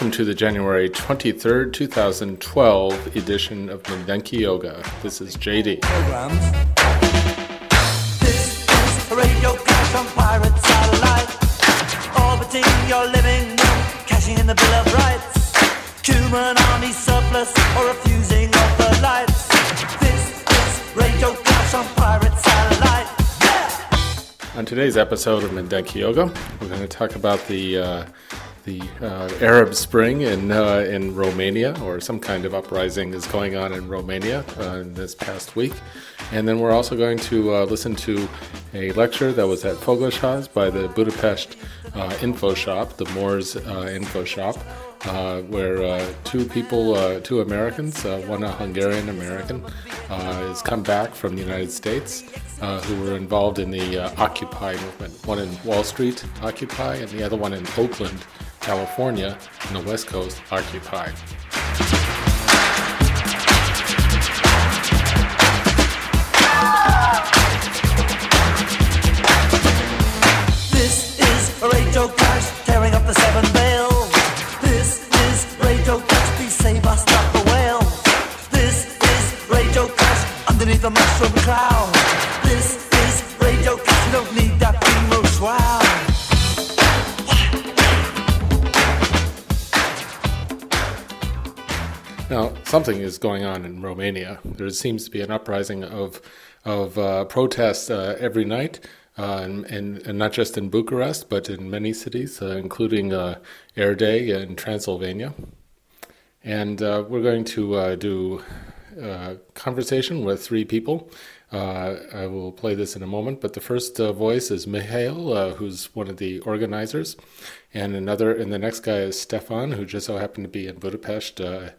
Welcome to the January 23rd, 2012 edition of Mindenki Joga. This is JD. This is a radio crash on pirate satellite, orbiting your living room, cashing in the Bill of Rights. Human army surplus or refusing of the lights. This is radio crash on pirate satellite. Yeah! On today's episode of Mindenki Joga, we're going to talk about the uh, the uh, Arab Spring in uh, in Romania, or some kind of uprising is going on in Romania uh, this past week, and then we're also going to uh, listen to a lecture that was at Fogasház by the Budapest uh, Info Shop, the Moors uh, Info Shop. Where two people, two Americans, one a Hungarian American, has come back from the United States, who were involved in the Occupy movement. One in Wall Street, Occupy, and the other one in Oakland, California, on the West Coast, occupied. This is radio crash tearing up the seven veils. This is radio crash, please save us, not the whale. This is radio crash underneath the mushroom cloud. Now, something is going on in Romania. There seems to be an uprising of of uh, protests uh, every night, uh, and, and, and not just in Bucharest, but in many cities, uh, including uh, Erdély in Transylvania. And uh, we're going to uh, do a conversation with three people. Uh, I will play this in a moment, but the first uh, voice is Mihail, uh, who's one of the organizers, and another, and the next guy is Stefan, who just so happened to be in Budapest uh,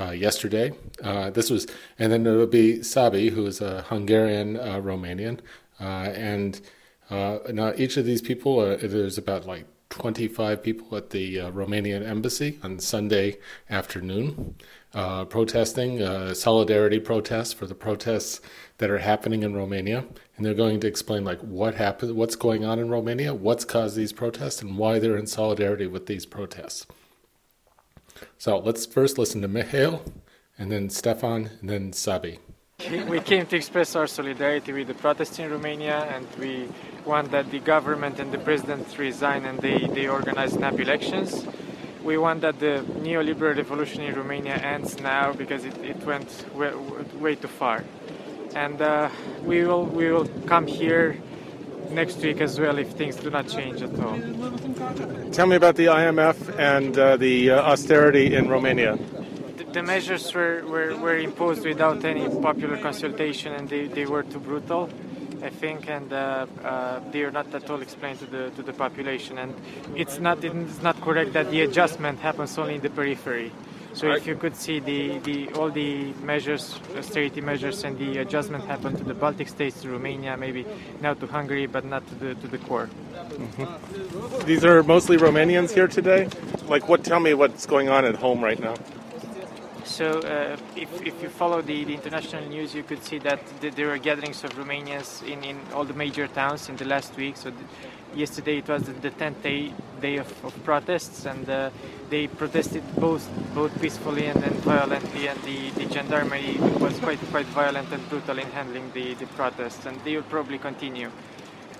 uh, yesterday. Uh, this was, and then it'll be Sabi, who is a Hungarian Romanian, and now each of these people, there's about like 25 people at the uh, Romanian embassy on Sunday afternoon uh, protesting, uh, solidarity protests for the protests that are happening in Romania. And they're going to explain like what happened, what's going on in Romania, what's caused these protests, and why they're in solidarity with these protests. So let's first listen to Mihail, and then Stefan, and then Sabi. We came to express our solidarity with the protests in Romania and we want that the government and the president resign and they, they organize snap elections. We want that the neoliberal revolution in Romania ends now because it, it went way, way too far. And uh, we, will, we will come here next week as well if things do not change at all. Tell me about the IMF and uh, the uh, austerity in Romania. The, the measures were, were, were imposed without any popular consultation and they, they were too brutal. I think, and uh, uh, they are not at all explained to the to the population. And it's not it's not correct that the adjustment happens only in the periphery. So if you could see the, the all the measures, austerity measures, and the adjustment happened to the Baltic states, to Romania, maybe now to Hungary, but not to the to the core. These are mostly Romanians here today. Like, what? Tell me what's going on at home right now. So, uh, if, if you follow the, the international news, you could see that th- there are gatherings of Romanians in, in all the major towns in the last week. So, yesterday it was the, the 10th day, day of, of protests, and uh, they protested both both peacefully and, and violently. And the, the gendarmerie was quite quite violent and brutal in handling the, the protests, and they will probably continue,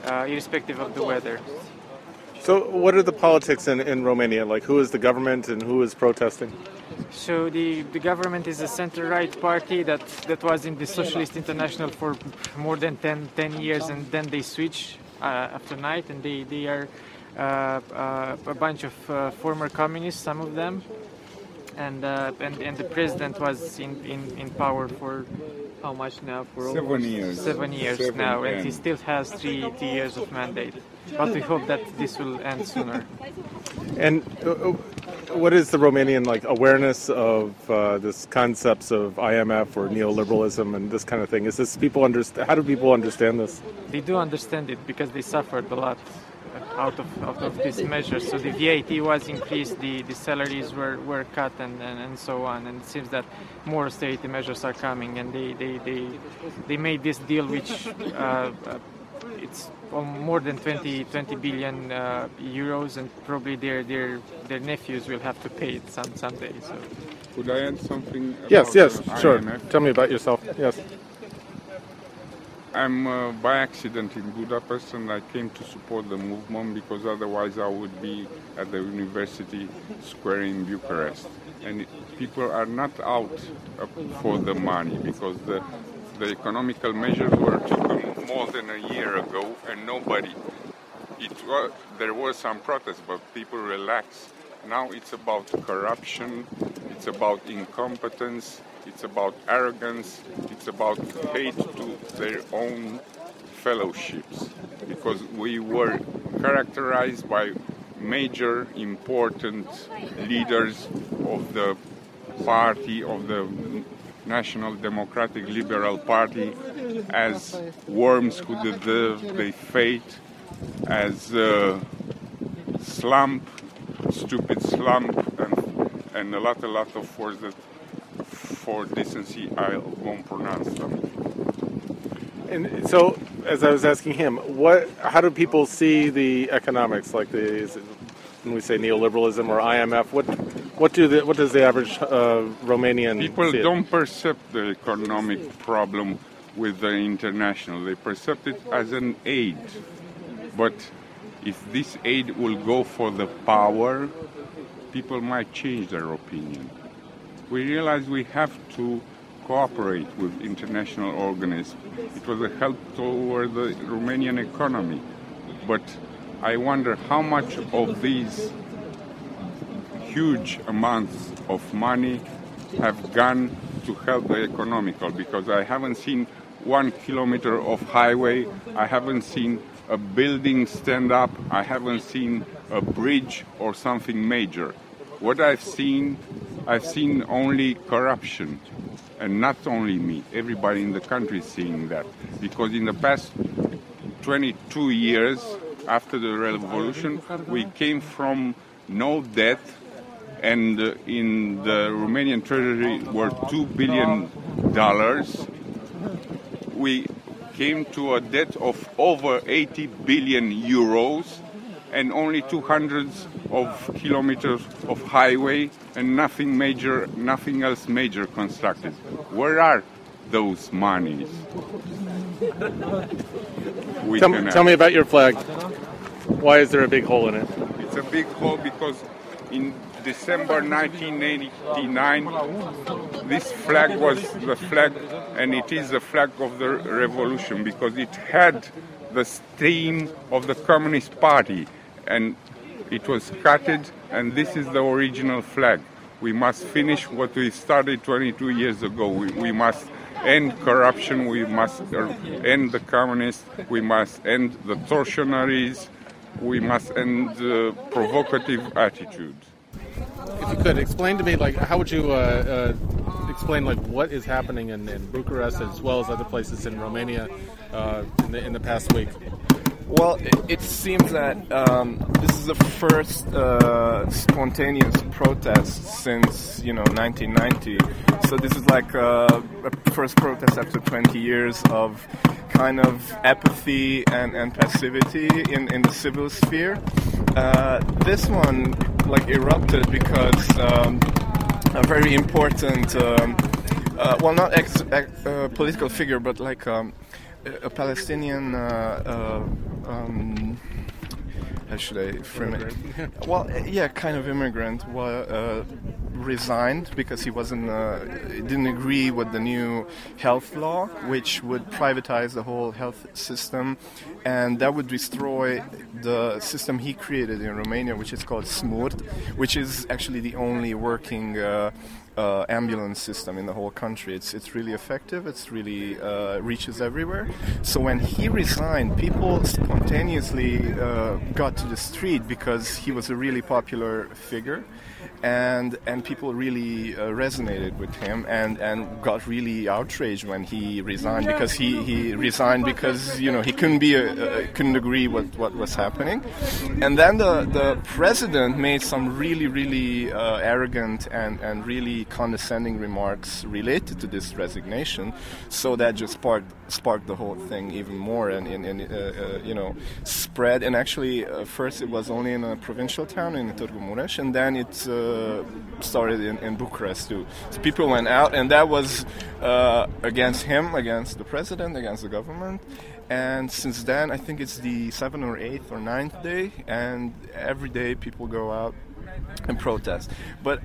uh, irrespective of the weather. So, what are the politics in, in Romania? Like, who is the government and who is protesting? So the, the government is a center-right party that, that was in the Socialist International for more than 10, 10 years, and then they switched Uh, after night, and they they are uh, uh, a bunch of former communists, some of them, and and and the president was in in, in power for how much now? For seven years. Seven years seven now, and he still has three, three years of mandate. But we hope that this will end sooner. And uh, uh, what is the Romanian like awareness of uh, this concepts of IMF or neoliberalism and this kind of thing? Is this people understand? How do people understand this? They do understand it because they suffered a lot out of, out of these measures. So the VAT was increased, the, the salaries were, were cut, and, and, and so on. And it seems that more austerity measures are coming, and they, they, they, they made this deal, which uh, uh, it's more than 20, 20 billion uh, euros, and probably their, their their nephews will have to pay it some someday. So. Could I add something? yes, yes, sure. Tell me about yourself. Yes. I'm uh, by accident in Budapest and I came to support the movement because otherwise I would be at the university square in Bucharest. And people are not out uh, for the money because the, the economical measures were taken more than a year ago and nobody, it was, there was some protest but people relaxed. Now it's about corruption, it's about incompetence, it's about arrogance, it's about hate to their own fellowships. Because we were characterized by major important leaders of the party, of the National Democratic Liberal Party, as worms who deserve their fate, as uh, slump, stupid slump, and, and a lot, a lot of words that for decency, I won't pronounce them. And so, as I was asking him, what, how do people see the economics? Like the, when we say neoliberalism or IMF, what, what do the, what does the average uh, Romanian people don't perceive the economic problem with the international? They perceive it as an aid, but if this aid will go for the power, people might change their opinion we realized we have to cooperate with international organisms. It was a help toward the Romanian economy. But I wonder how much of these huge amounts of money have gone to help the economical because I haven't seen one kilometer of highway, I haven't seen a building stand up, I haven't seen a bridge or something major. What I've seen I've seen only corruption, and not only me, everybody in the country is seeing that. Because in the past 22 years after the revolution, we came from no debt, and uh, in the Romanian treasury were $2 billion. We came to a debt of over 80 billion euros and only 200 of kilometers of highway and nothing major, nothing else major constructed. Where are those monies? Tell, tell me about your flag. Why is there a big hole in it? It's a big hole because in December 1989, this flag was the flag, and it is the flag of the revolution because it had the steam of the Communist Party and it was cutted, and this is the original flag. We must finish what we started 22 years ago. We, we must end corruption, we must end the communists, we must end the tortionaries, we must end the provocative attitudes. If you could explain to me, like, how would you uh, uh, explain, like, what is happening in, in, Bucharest as well as other places in Romania uh, in, the, in the past week? Well, it, it seems that um, this is the first uh, spontaneous protest since you know 1990. So this is like uh, a first protest after 20 years of kind of apathy and, and passivity in, in the civil sphere. Uh, this one like erupted because um, a very important, um, uh, well, not ex- ex- uh, political figure, but like. A Palestinian uh, uh, um, how should I frame it? well, yeah, kind of immigrant. Uh, resigned because he wasn't uh, didn't agree with the new health law, which would privatize the whole health system and that would destroy the system he created in Romania, which is called SMURD, which is actually the only working uh, uh, ambulance system in the whole country. It's it's really effective. It's really uh, reaches everywhere. So when he resigned, people spontaneously uh, got to the street because he was a really popular figure and and people really uh, resonated with him and and got really outraged when he resigned because he, he resigned because you know he couldn't be a, uh, couldn't agree with what was happening and then the the president made some really really uh, arrogant and and really condescending remarks related to this resignation so that just sparked sparked the whole thing even more and, and, and uh, uh, you know spread and actually uh, first it was only in a provincial town in Târgu and then it uh, started in, in, Bucharest too. So people went out, and that was against him, against the president, against the government. And since then, I think it's the seventh or eighth or ninth day, and every day people go out and protest. But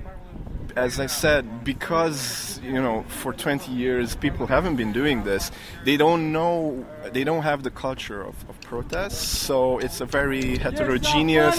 as I said, because you know, for 20 years people haven't been doing this, they don't know, they don't have the culture of, of. So it's a very heterogeneous,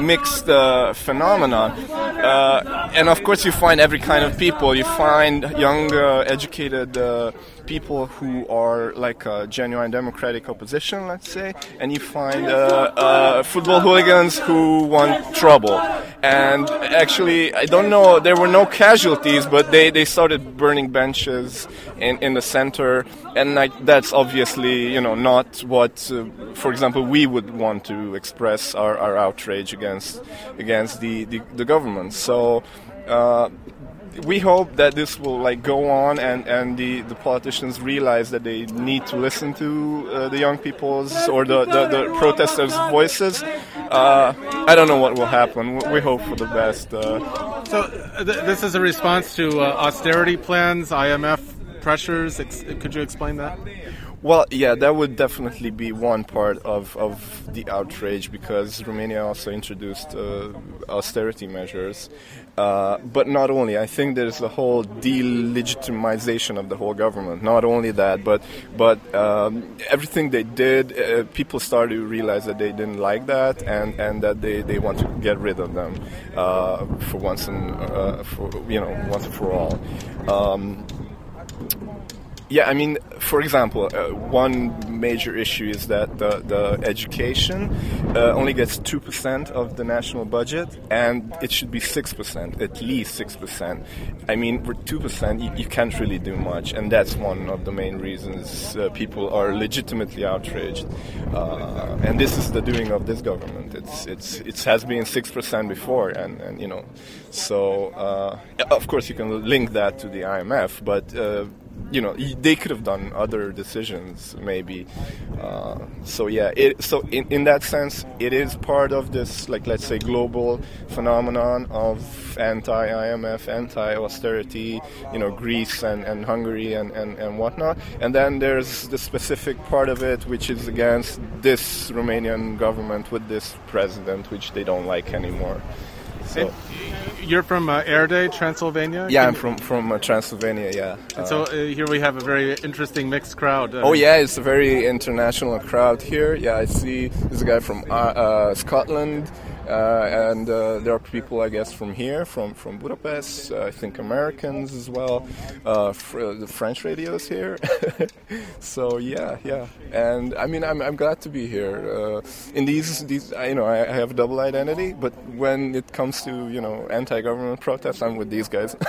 mixed uh, phenomenon. Uh, and of course, you find every kind of people. You find young, educated uh, people who are like a genuine democratic opposition, let's say, and you find uh, uh, football hooligans who want trouble. And actually, I don't know, there were no casualties, but they, they started burning benches in, in the center, and like, that's obviously, you know, not what, uh, for example, we would want to express our, our outrage against against the, the, the government. So uh, we hope that this will like go on and, and the, the politicians realize that they need to listen to uh, the young people's or the, the, the protesters' voices. Uh, I don't know what will happen. We hope for the best. Uh. So uh, th- this is a response to uh, austerity plans, IMF pressures. Ex- could you explain that? Well, yeah, that would definitely be one part of, of the outrage because Romania also introduced uh, austerity measures. Uh, but not only, I think there's a whole delegitimization of the whole government. Not only that, but but um, everything they did, uh, people started to realize that they didn't like that, and, and that they, they want to get rid of them uh, for once and uh, for you know once and for all. Um, yeah, I mean, for example, uh, one major issue is that the, the education uh, only gets 2% of the national budget, and it should be 6%, at least 6%. I mean, with 2%, you, you can't really do much, and that's one of the main reasons uh, people are legitimately outraged. Uh, and this is the doing of this government. It's, it's, it has been 6% before, and, and you know, so uh, of course you can link that to the IMF, but uh, you know they could have done other decisions maybe. Uh, so yeah it, so in, in that sense it is part of this like let's say global phenomenon of anti-imf anti-austerity you know greece and, and hungary and, and, and whatnot. And then there's the specific part of it which is against this romanian government with this president which they don't like anymore so. You're from uh, Erdély, Transylvania. Yeah, I'm from from uh, Transylvania. Yeah. Uh, so uh, here we have a very interesting mixed crowd. oh yeah, it's a very international crowd here. Yeah, I see there's a guy from uh, uh, Scotland. Uh, and uh, there are people, I guess, from here, from from Budapest. Uh, I think Americans as well. Fr- the French radios here. so yeah, yeah. And I mean, I'm, I'm glad to be here. in these these, you know, I, have a double identity, but when it comes to you know anti-government protests, I'm with these guys.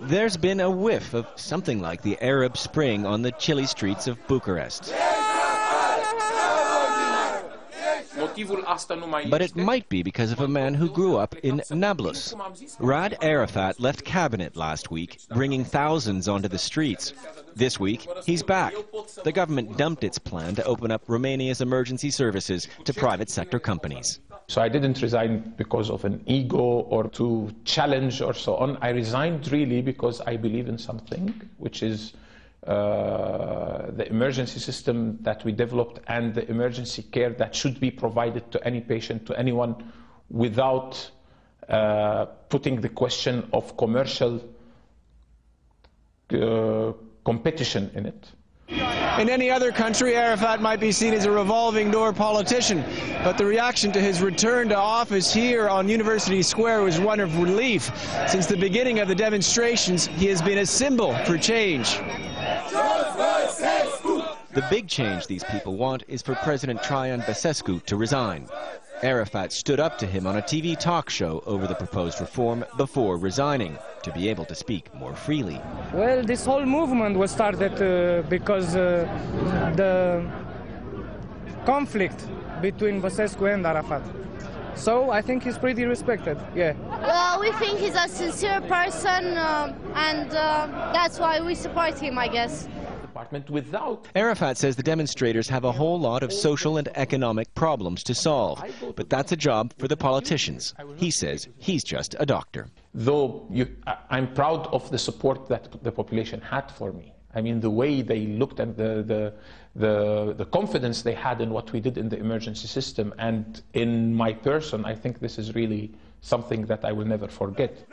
There's been a whiff of something like the Arab Spring on the chilly streets of Bucharest. But it might be because of a man who grew up in Nablus. Raed Arafat left cabinet last week, bringing thousands onto the streets. This week, he's back. The government dumped its plan to open up Romania's emergency services to private sector companies. So I didn't resign because of an ego or to challenge or so on. I resigned really because I believe in something, which is uh, the emergency system that we developed and the emergency care that should be provided to any patient, to anyone, without uh, putting the question of commercial uh, competition in it. In any other country, Arafat might be seen as a revolving door politician, but the reaction to his return to office here on University Square was one of relief. Since the beginning of the demonstrations, he has been a symbol for change. The big change these people want is for President Traian Basescu to resign. Arafat stood up to him on a TV talk show over the proposed reform before resigning to be able to speak more freely. Well, this whole movement was started uh, because uh, the conflict between Basescu and Arafat. So I think he's pretty respected, yeah. Well, we think he's a sincere person, uh, and uh, that's why we support him, I guess department without. Arafat says the demonstrators have a whole lot of social and economic problems to solve, but that's a job for the politicians. He says he's just a doctor. Though you, I'm proud of the support that the population had for me. I mean, the way they looked at the, the, the, the, confidence they had in what we did in the emergency system and in my person, I think this is really something that I will never forget.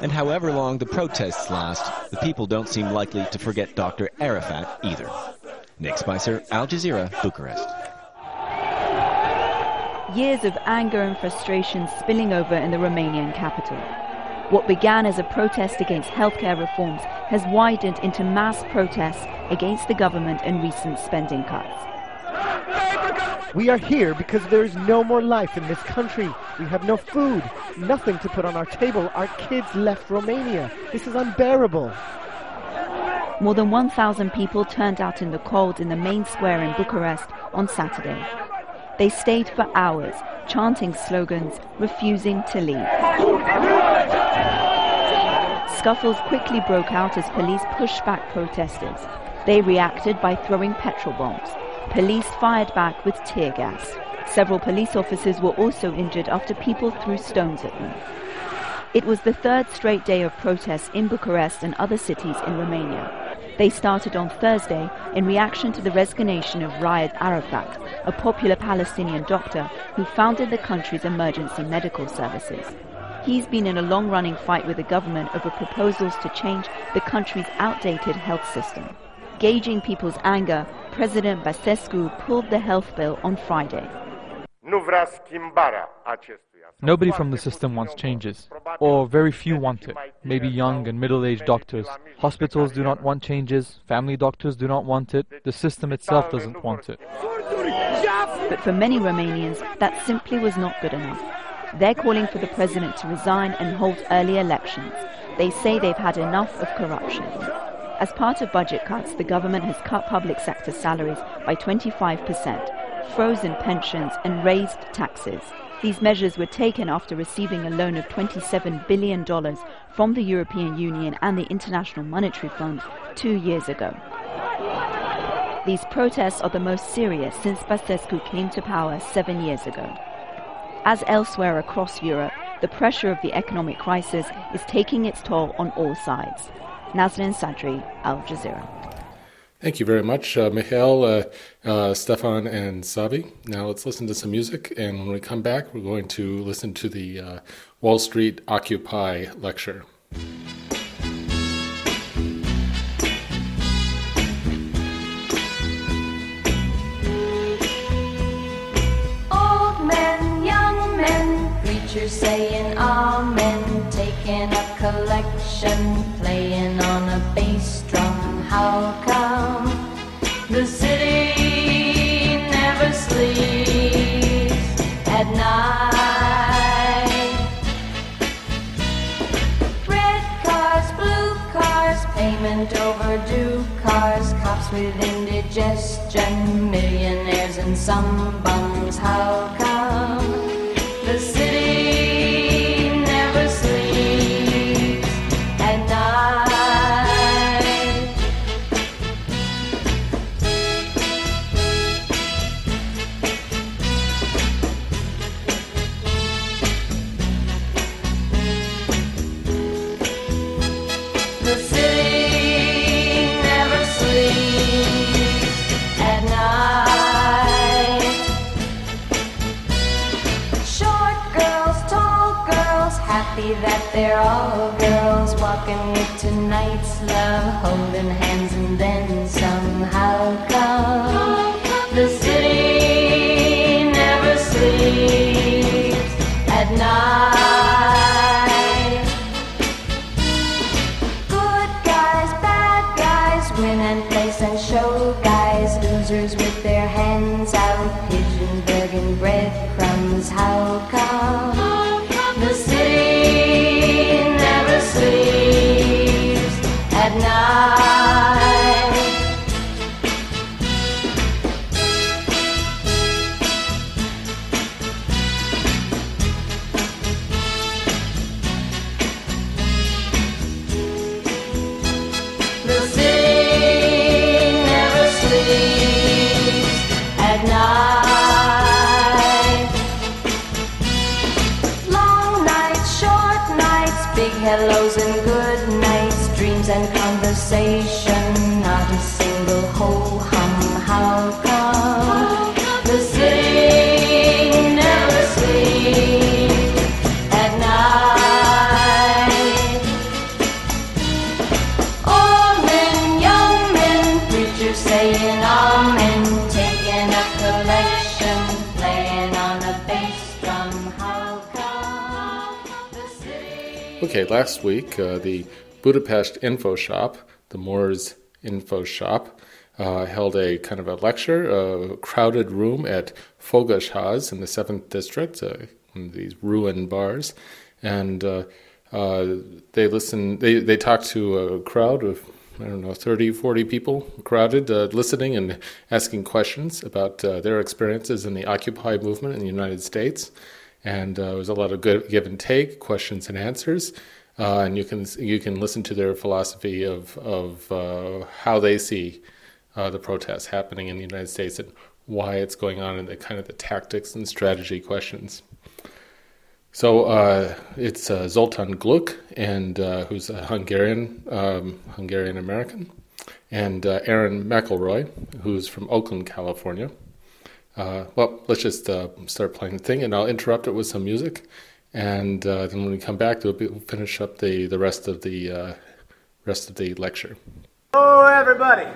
And however long the protests last, the people don't seem likely to forget Dr. Arafat either. Nick Spicer, Al Jazeera, Bucharest. Years of anger and frustration spilling over in the Romanian capital. What began as a protest against healthcare reforms has widened into mass protests against the government and recent spending cuts. We are here because there is no more life in this country. We have no food, nothing to put on our table. Our kids left Romania. This is unbearable. More than 1,000 people turned out in the cold in the main square in Bucharest on Saturday. They stayed for hours, chanting slogans, refusing to leave. Scuffles quickly broke out as police pushed back protesters. They reacted by throwing petrol bombs. Police fired back with tear gas. Several police officers were also injured after people threw stones at them. It was the third straight day of protests in Bucharest and other cities in Romania. They started on Thursday in reaction to the resignation of Riyad Arafat, a popular Palestinian doctor who founded the country's emergency medical services. He's been in a long running fight with the government over proposals to change the country's outdated health system. Gauging people's anger, President Basescu pulled the health bill on Friday. Nobody from the system wants changes, or very few want it. Maybe young and middle aged doctors. Hospitals do not want changes, family doctors do not want it, the system itself doesn't want it. But for many Romanians, that simply was not good enough. They're calling for the president to resign and hold early elections. They say they've had enough of corruption. As part of budget cuts, the government has cut public sector salaries by 25%, frozen pensions, and raised taxes. These measures were taken after receiving a loan of $27 billion from the European Union and the International Monetary Fund two years ago. These protests are the most serious since Basescu came to power seven years ago. As elsewhere across Europe, the pressure of the economic crisis is taking its toll on all sides. Nazanin Sadri, Al Jazeera. Thank you very much, uh, Michael, uh, uh, Stefan, and Savi. Now let's listen to some music, and when we come back, we're going to listen to the uh, Wall Street Occupy lecture. Old men, young men, preachers saying amen, taking a collection playing on a bass drum. How come with indigestion, millionaires and some bums. How come love, saying amen, taking a collection, playing on a bass drum. How come the city? Okay, last week, uh, the Budapest Info Shop, the Moors Info Shop, uh, held a kind of a lecture, a crowded room at Fogasház in the 7th District, uh, one of these ruined bars. And uh, uh, they listened, they, they talked to a crowd of, I don't know, 30, 40 people crowded, uh, listening and asking questions about uh, their experiences in the Occupy movement in the United States. And uh, it was a lot of good give and take, questions and answers. Uh, and you can you can listen to their philosophy of of uh, how they see uh, the protests happening in the United States and why it's going on and the kind of the tactics and strategy questions. So uh, it's uh, Zoltan Gluck, and uh, who's a Hungarian um, Hungarian American, and uh, Erin McElroy, who's from Oakland, California. Uh, well, let's just uh, start playing the thing, and I'll interrupt it with some music, and then when we come back, we'll, finish up the, the rest of the rest of the lecture. Hello, everybody.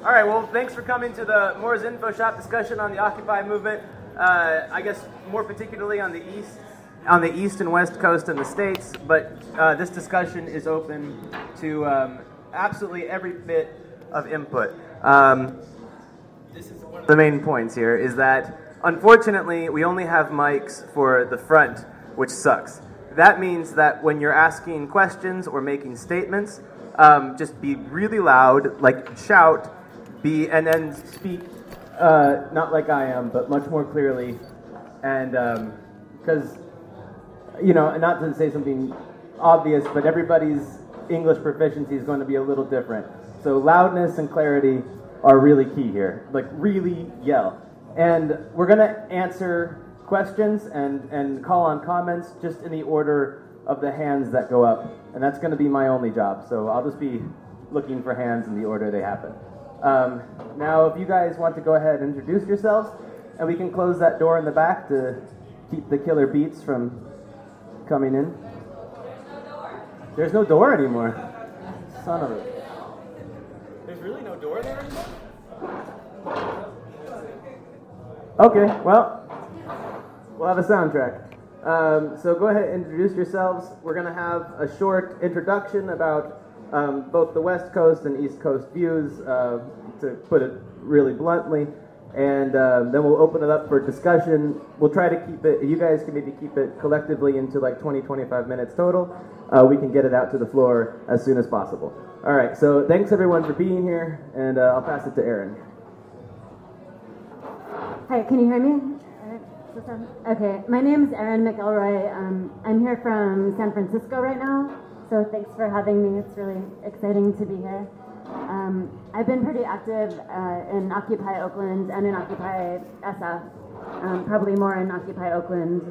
All right, well, thanks for coming to the Moore's Info Shop discussion on the Occupy movement. Uh, I guess more particularly on the east, on the east and west coast in the states. But uh, this discussion is open to um, absolutely every bit of input. Um, this is one of the main points here is that unfortunately we only have mics for the front, which sucks. That means that when you're asking questions or making statements, um, just be really loud, like shout, be and then speak uh, not like I am, but much more clearly, and because you know, not to say something obvious, but everybody's English proficiency is going to be a little different. So loudness and clarity are really key here. Like really yell, and we're gonna answer questions and and call on comments just in the order of the hands that go up, and that's going to be my only job. So I'll just be looking for hands in the order they happen. Um, now, if you guys want to go ahead and introduce yourselves, and we can close that door in the back to keep the killer beats from coming in. There's no door anymore. Son of a. There's really no door there anymore? Okay, well, we'll have a soundtrack. Um, so go ahead and introduce yourselves. We're going to have a short introduction about um, both the West Coast and East Coast views, uh, to put it really bluntly. And um, then we'll open it up for discussion. We'll try to keep it, you guys can maybe keep it collectively into like 20, 25 minutes total. Uh, we can get it out to the floor as soon as possible. All right, so thanks everyone for being here, and uh, I'll pass it to Erin. Hi, can you hear me? Uh? Okay, my name is Erin McElroy. Um, I'm here from San Francisco right now, so thanks for having me. It's really exciting to be here. Um, I've been pretty active uh, in Occupy Oakland and in Occupy SF, um, probably more in Occupy Oakland.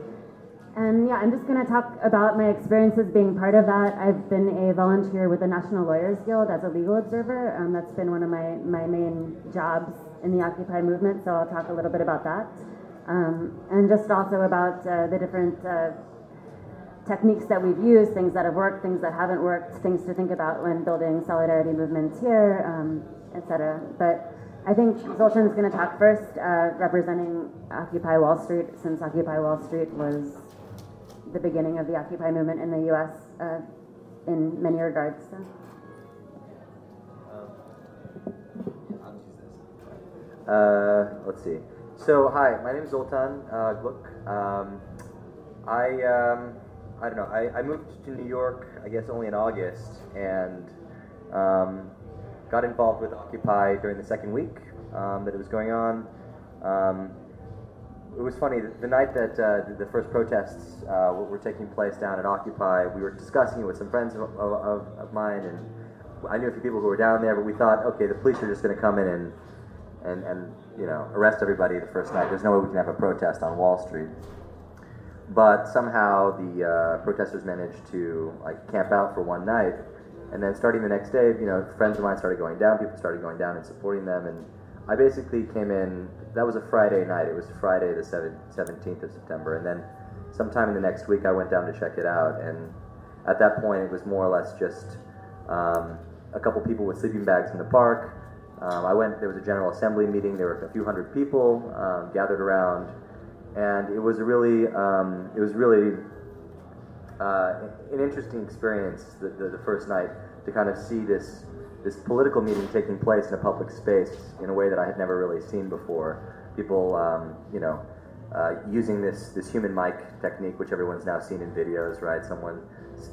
And yeah, I'm just going to talk about my experiences being part of that. I've been a volunteer with the National Lawyers Guild as a legal observer. Um, that's been one of my, my main jobs in the Occupy movement, so I'll talk a little bit about that. Um, and just also about uh, the different uh, techniques that we've used, things that have worked, things that haven't worked, things to think about when building solidarity movements here, um, etc. But I think Zoltan's going to talk first, uh, representing Occupy Wall Street, since Occupy Wall Street was the beginning of the Occupy movement in the U.S. Uh, in many regards. So. Uh, let's see. So, hi, my name is Zoltan uh, Gluck. Um, I, um, I don't know, I, I moved to New York, I guess, only in August, and um, got involved with Occupy during the second week um, that it was going on. Um, it was funny, the, the night that uh, the first protests uh, were taking place down at Occupy, we were discussing it with some friends of, of, of mine, and I knew a few people who were down there, but we thought, okay, the police are just going to come in and and, and you know arrest everybody the first night. There's no way we can have a protest on Wall Street. But somehow the uh, protesters managed to like camp out for one night, and then starting the next day, you know, friends of mine started going down. People started going down and supporting them, and I basically came in. That was a Friday night. It was Friday the seventeenth of September, and then sometime in the next week, I went down to check it out, and at that point, it was more or less just um, a couple people with sleeping bags in the park. Um, I went. There was a general assembly meeting. There were a few hundred people um, gathered around, and it was really, um, it was really uh, an interesting experience. The, the, the, first night to kind of see this this political meeting taking place in a public space in a way that I had never really seen before. People, um, you know, uh, using this this human mic technique, which everyone's now seen in videos, right? Someone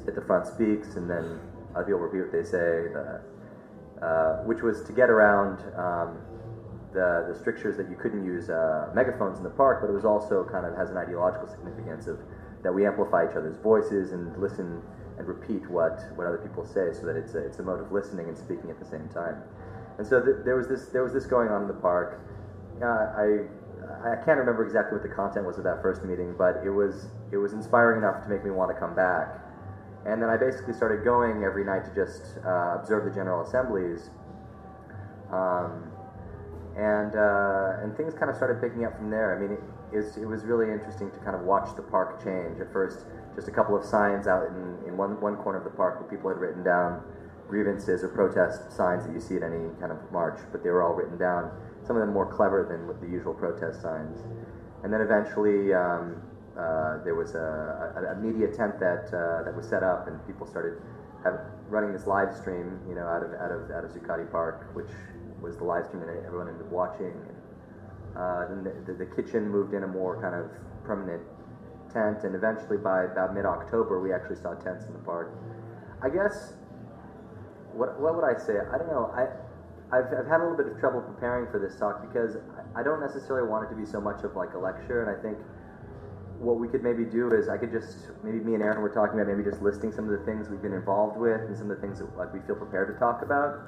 at the front speaks, and then other people repeat what they say. The, uh, which was to get around um, the, the strictures that you couldn't use uh, megaphones in the park, but it was also kind of has an ideological significance of that we amplify each other's voices and listen and repeat what, what other people say, so that it's a, it's a mode of listening and speaking at the same time. And so th- there was this there was this going on in the park. Uh, I I can't remember exactly what the content was of that first meeting, but it was it was inspiring enough to make me want to come back. And then I basically started going every night to just uh, observe the General Assemblies. Um, and, uh, and things kind of started picking up from there. I mean, it, it, was really interesting to kind of watch the park change. At first, just a couple of signs out in, in one, one corner of the park where people had written down grievances or protest signs that you see at any kind of march, but they were all written down, some of them more clever than the usual protest signs. And then eventually, um, uh, there was a, a, a, media tent that uh, that was set up, and people started have, running this live stream, you know, out of out of out of Zuccotti Park, which was the live stream that everyone ended up watching. And, uh, the, the, kitchen moved in a more kind of permanent tent, and eventually by about mid-October, we actually saw tents in the park. I guess what what would I say? I don't know. I I've, I've had a little bit of trouble preparing for this talk because I don't necessarily want it to be so much of like a lecture, and I think what we could maybe do is I could just maybe me and Erin were talking about maybe just listing some of the things we've been involved with and some of the things that like we feel prepared to talk about,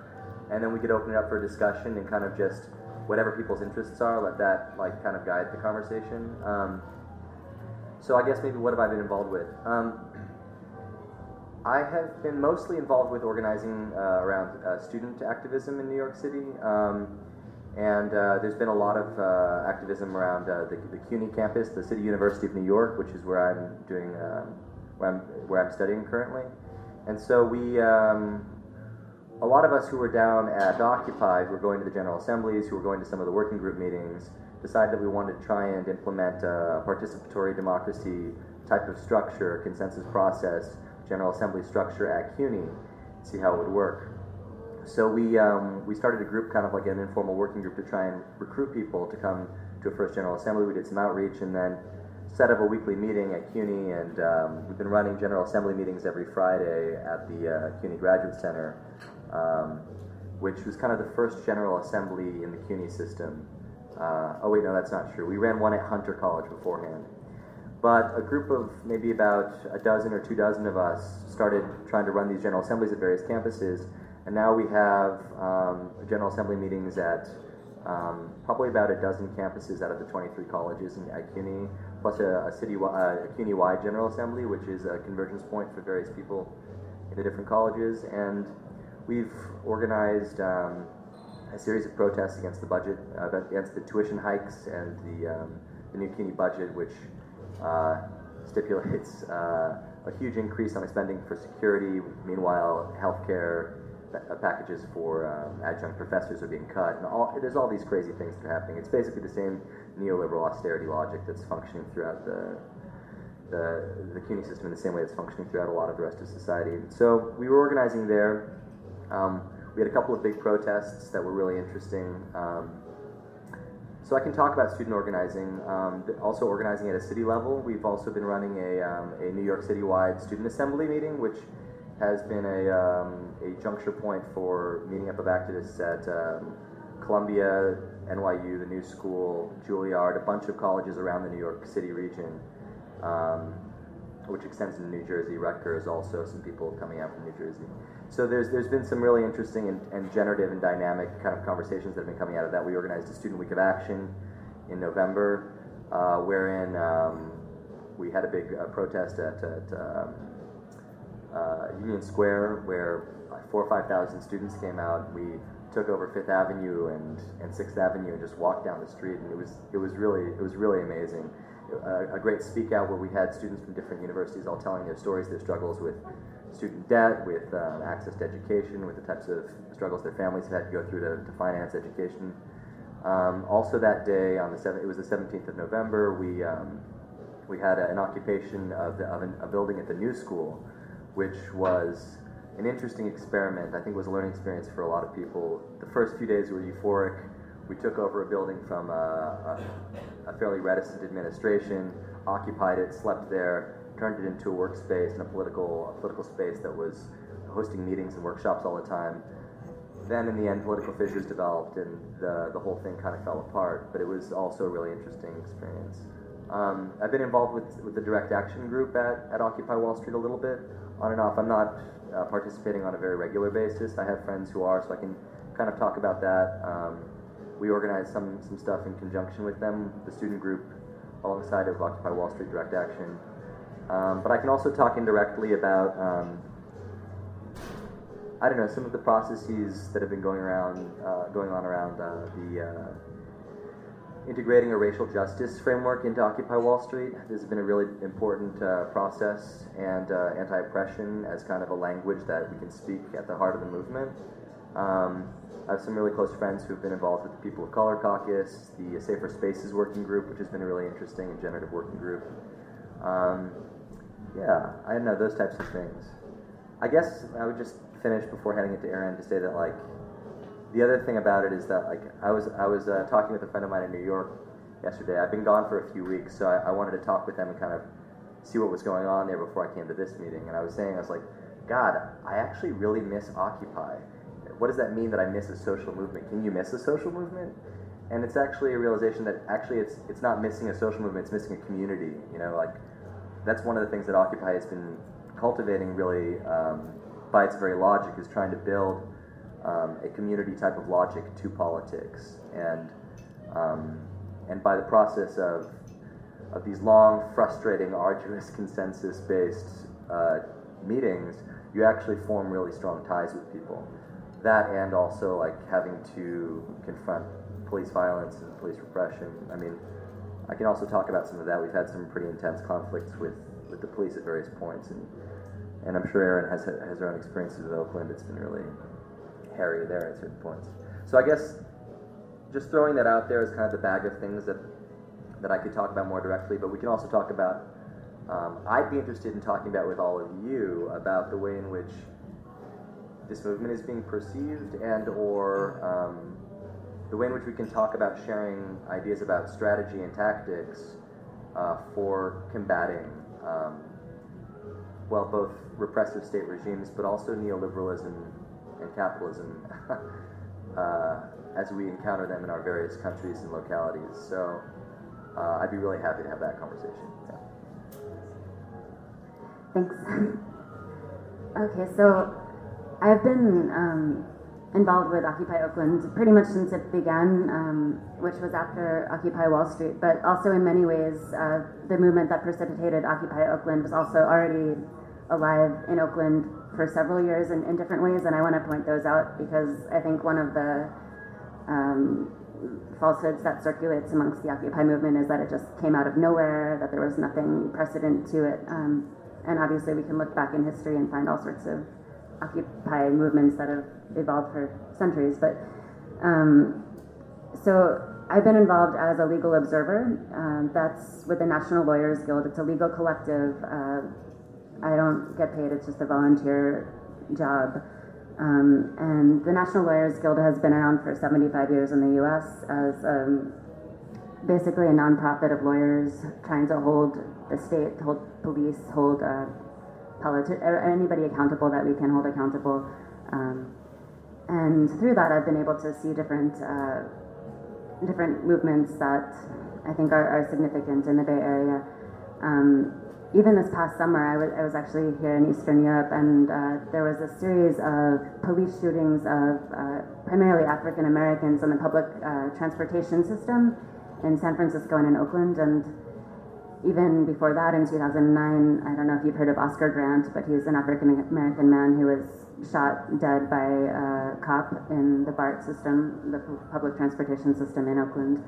and then we could open it up for discussion and kind of just whatever people's interests are, let that like kind of guide the conversation. Um, so I guess maybe what have I been involved with? Um, I have been mostly involved with organizing uh, around uh, student activism in New York City. Um, and uh, there's been a lot of uh, activism around uh, the, the, CUNY campus, the City University of New York, which is where I'm doing, um, where I'm where I'm studying currently. And so we, um, a lot of us who were down at Occupy, who were going to the General Assemblies, who were going to some of the working group meetings, decided that we wanted to try and implement a participatory democracy type of structure, consensus process, General Assembly structure at CUNY, see how it would work. So we um, we started a group, kind of like an informal working group, to try and recruit people to come to a first General Assembly. We did some outreach and then set up a weekly meeting at CUNY, and um, we've been running General Assembly meetings every Friday at the uh, CUNY Graduate Center, um, which was kind of the first General Assembly in the CUNY system. Uh, oh wait, no, that's not true. We ran one at Hunter College beforehand. But a group of maybe about a dozen or two dozen of us started trying to run these General Assemblies at various campuses and now we have um, General Assembly meetings at um, probably about a dozen campuses out of the 23 colleges in, at CUNY, plus a, a city uh, a CUNY-wide General Assembly, which is a convergence point for various people in the different colleges. And we've organized um, a series of protests against the budget, uh, against the tuition hikes and the, um, the new CUNY budget, which uh, stipulates uh, a huge increase on spending for security. Meanwhile, healthcare uh, packages for um, adjunct professors are being cut, and all, there's all these crazy things that are happening. It's basically the same neoliberal austerity logic that's functioning throughout the the, the CUNY system in the same way it's functioning throughout a lot of the rest of society. So we were organizing there. Um, we had a couple of big protests that were really interesting. Um, so I can talk about student organizing. Um, also organizing at a city level. We've also been running a, um, a New York City-wide student assembly meeting, which has been a, um, a juncture point for meeting up of activists at um, Columbia, NYU, the New School, Juilliard, a bunch of colleges around the New York City region um, which extends into New Jersey. Rutgers also some people coming out from New Jersey. So there's there's been some really interesting and, and generative and dynamic kind of conversations that have been coming out of that. We organized a Student Week of Action in November, uh, wherein um, we had a big uh, protest at, at um, uh, Union Square, where four or five thousand students came out. We took over Fifth Avenue and, and Sixth Avenue and just walked down the street, and it was it was really it was really amazing a, a, great speak out where we had students from different universities all telling their stories, their struggles with student debt, with um, access to education, with the types of struggles their families had to go through to, to finance education. Um, also that day, on the seven, it was the 17th of November, we, um, we had a, an occupation of, the, of an, a building at the New School, which was an interesting experiment. I think was a learning experience for a lot of people. The first few days were euphoric we took over a building from a, a, a fairly reticent administration, occupied it, slept there, turned it into a workspace and a political, a political space that was hosting meetings and workshops all the time. Then, in the end, political fissures developed and the, the whole thing kind of fell apart, but it was also a really interesting experience. Um, I've been involved with, with the direct action group at, at Occupy Wall Street a little bit, on and off. I'm not uh, participating on a very regular basis. I have friends who are, so I can kind of talk about that. Um, we organized some, some stuff in conjunction with them, the student group, alongside of Occupy Wall Street Direct Action. Um, but I can also talk indirectly about, um, I don't know, some of the processes that have been going around, uh, going on around uh, the uh, integrating a racial justice framework into Occupy Wall Street. This has been a really important uh, process, and uh, anti-oppression as kind of a language that we can speak at the heart of the movement. Um, I have some really close friends who've been involved with the People of Color Caucus, the Safer Spaces Working Group, which has been a really interesting and generative working group. Um, yeah, I know, those types of things. I guess I would just finish before heading it to Erin to say that, like, the other thing about it is that, like, I was, I was uh, talking with a friend of mine in New York yesterday. I've been gone for a few weeks, so I, I wanted to talk with them and kind of see what was going on there before I came to this meeting. And I was saying, I was like, God, I actually really miss Occupy what does that mean that I miss a social movement? Can you miss a social movement? And it's actually a realization that actually it's it's not missing a social movement, it's missing a community. You know, like that's one of the things that Occupy has been cultivating really um, by its very logic is trying to build um, a community type of logic to politics. And um, and by the process of of these long, frustrating, arduous, consensus-based uh, meetings, you actually form really strong ties with people that and also like having to confront police violence and police repression. I mean, I can also talk about some of that. We've had some pretty intense conflicts with, with the police at various points, and and I'm sure Erin has has her own experiences with Oakland. It's been really hairy there at certain points. So I guess just throwing that out there is kind of the bag of things that that I could talk about more directly. But we can also talk about. Um, I'd be interested in talking about with all of you about the way in which this movement is being perceived and or um, the way in which we can talk about sharing ideas about strategy and tactics uh, for combating um, well both repressive state regimes but also neoliberalism and capitalism uh, as we encounter them in our various countries and localities so uh, I'd be really happy to have that conversation yeah. Thanks. Okay, so I've been um, involved with Occupy Oakland pretty much since it began, um, which was after Occupy Wall Street. But also, in many ways, uh, the movement that precipitated Occupy Oakland was also already alive in Oakland for several years in, in different ways. And I want to point those out because I think one of the um, falsehoods that circulates amongst the Occupy movement is that it just came out of nowhere, that there was nothing precedent to it. Um, and obviously, we can look back in history and find all sorts of Occupy movements that have evolved for centuries. But um, so I've been involved as a legal observer. Um, that's with the National Lawyers Guild. It's a legal collective. Uh, I don't get paid, it's just a volunteer job. Um, and the National Lawyers Guild has been around for 75 years in the US as um, basically a nonprofit of lawyers trying to hold the state, hold police, hold uh, politi- anybody accountable that we can hold accountable. Um, and through that, I've been able to see different uh, different movements that I think are, are significant in the Bay Area. Um, even this past summer, I was, I was actually here in Eastern Europe, and uh, there was a series of police shootings of uh, primarily African Americans on the public uh, transportation system in San Francisco and in Oakland. And even before that, in 2009, I don't know if you've heard of Oscar Grant, but he's an African American man who was shot dead by a cop in the BART system, the public transportation system in Oakland.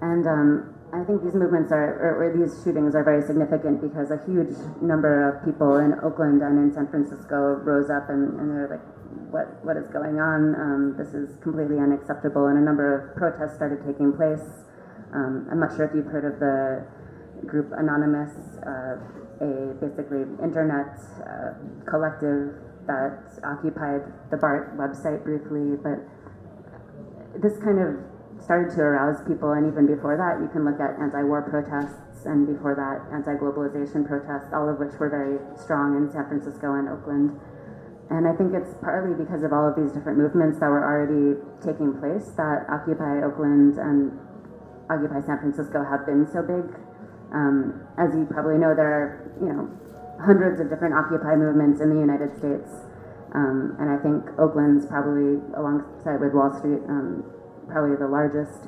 And um, I think these movements are, or, these shootings are very significant because a huge number of people in Oakland and in San Francisco rose up and, and they're like, what, what is going on? Um, this is completely unacceptable. And a number of protests started taking place. Um, I'm not sure if you've heard of the group Anonymous, uh, a basically internet uh, collective that occupied the BART website briefly, but this kind of started to arouse people, and even before that, you can look at anti war protests, and before that, anti globalization protests, all of which were very strong in San Francisco and Oakland. And I think it's partly because of all of these different movements that were already taking place that Occupy Oakland and Occupy San Francisco have been so big. Um, as you probably know, there are, you know, hundreds of different Occupy movements in the United States. Um, and I think Oakland's probably, alongside with Wall Street, um, probably the largest.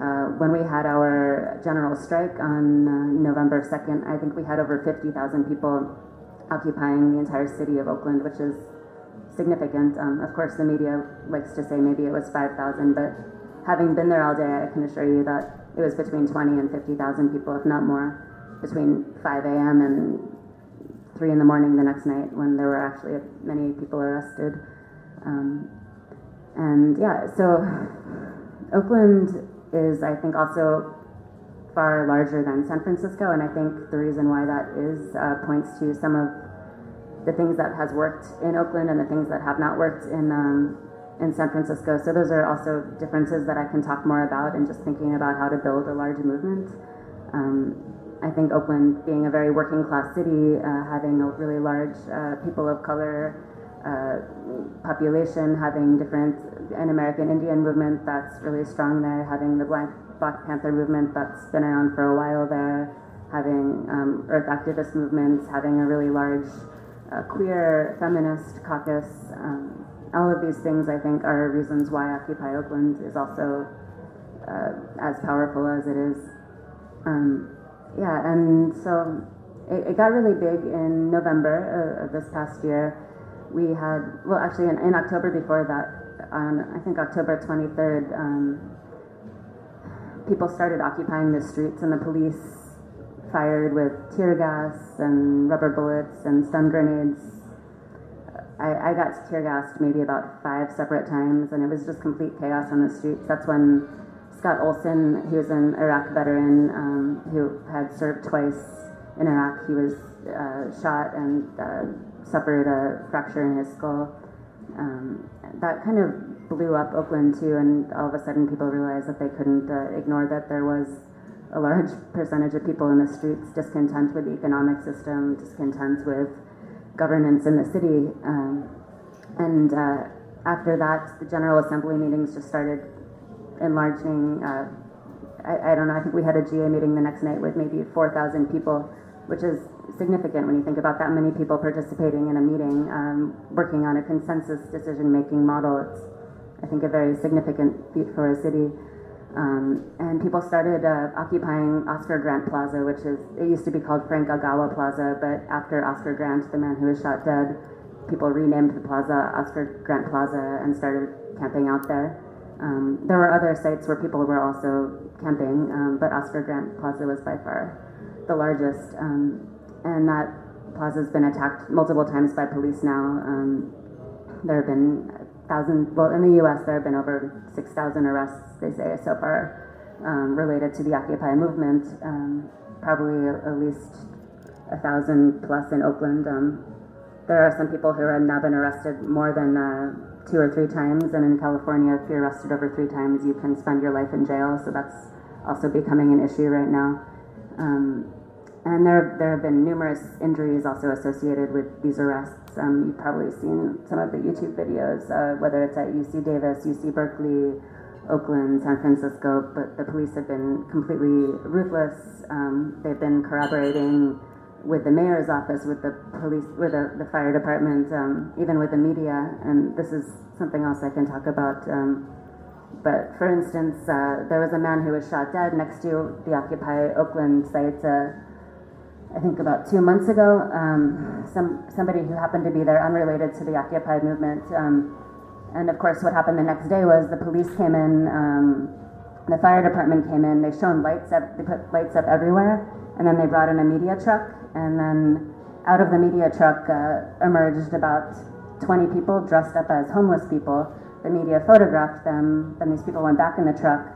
Uh, when we had our general strike on uh, November 2nd, I think we had over 50,000 people occupying the entire city of Oakland, which is significant. Um, of course, the media likes to say maybe it was 5,000, but having been there all day, I can assure you that it was between 20 and 50,000 people, if not more, between 5 a.m. and 3 in the morning the next night when there were actually many people arrested. Um, and yeah, so Oakland is, I think, also far larger than San Francisco, and I think the reason why that is uh, points to some of the things that has worked in Oakland and the things that have not worked in um, in San Francisco. So those are also differences that I can talk more about in just thinking about how to build a large movement. Um, I think Oakland, being a very working class city, uh, having a really large uh, people of color uh, population, having different an American Indian movement that's really strong there, having the Black, Black Panther movement that's been around for a while there, having um, Earth activist movements, having a really large uh, queer feminist caucus. Um, all of these things, I think, are reasons why Occupy Oakland is also uh, as powerful as it is. Um, yeah, and so it, it, got really big in November of this past year we had, well, actually, in, in October before that, on I think October 23rd, um, people started occupying the streets, and the police fired with tear gas and rubber bullets and stun grenades. I, I got tear gassed maybe about five separate times, and it was just complete chaos on the streets. That's when Scott Olsen, he was an Iraq veteran um, who had served twice in Iraq. He was uh, shot and uh, suffered a fracture in his skull. Um, that kind of blew up Oakland too, and all of a sudden people realized that they couldn't uh, ignore that there was a large percentage of people in the streets discontent with the economic system, discontent with governance in the city. Um, and uh, after that, the General Assembly meetings just started enlarging. Uh, I, I, don't know, I think we had a GA meeting the next night with maybe 4,000 people, which is significant when you think about that many people participating in a meeting, um, working on a consensus decision-making model. It's, I think, a very significant feat for a city. Um, and people started uh, occupying Oscar Grant Plaza, which is, it used to be called Frank Ogawa Plaza, but after Oscar Grant, the man who was shot dead, people renamed the plaza Oscar Grant Plaza and started camping out there. Um, there were other sites where people were also camping, um, but Oscar Grant Plaza was by far the largest. Um, and that plaza's been attacked multiple times by police now. Um, there have been thousands, well, in the U.S., there have been over 6,000 arrests, they say, so far um, related to the Occupy movement. Um, probably at least a thousand plus in Oakland. Um, there are some people who have now been arrested more than uh, two or three times, and in California, if you're arrested over three times, you can spend your life in jail. So that's also becoming an issue right now. Um, and there, there have been numerous injuries also associated with these arrests. Um, you've probably seen some of the YouTube videos, uh, whether it's at UC Davis, UC Berkeley, Oakland, San Francisco, but the police have been completely ruthless. Um, they've been corroborating with the mayor's office, with the police, with the, the fire department, um, even with the media. And this is something else I can talk about. Um, but for instance, uh, there was a man who was shot dead next to the Occupy Oakland site. Uh, I think about two months ago. Um, some somebody who happened to be there, unrelated to the Occupy movement. Um, and of course, what happened the next day was the police came in, um, the fire department came in. They shone lights up, they put lights up everywhere, and then they brought in a media truck. And then out of the media truck uh, emerged about 20 people dressed up as homeless people. The media photographed them. Then these people went back in the truck,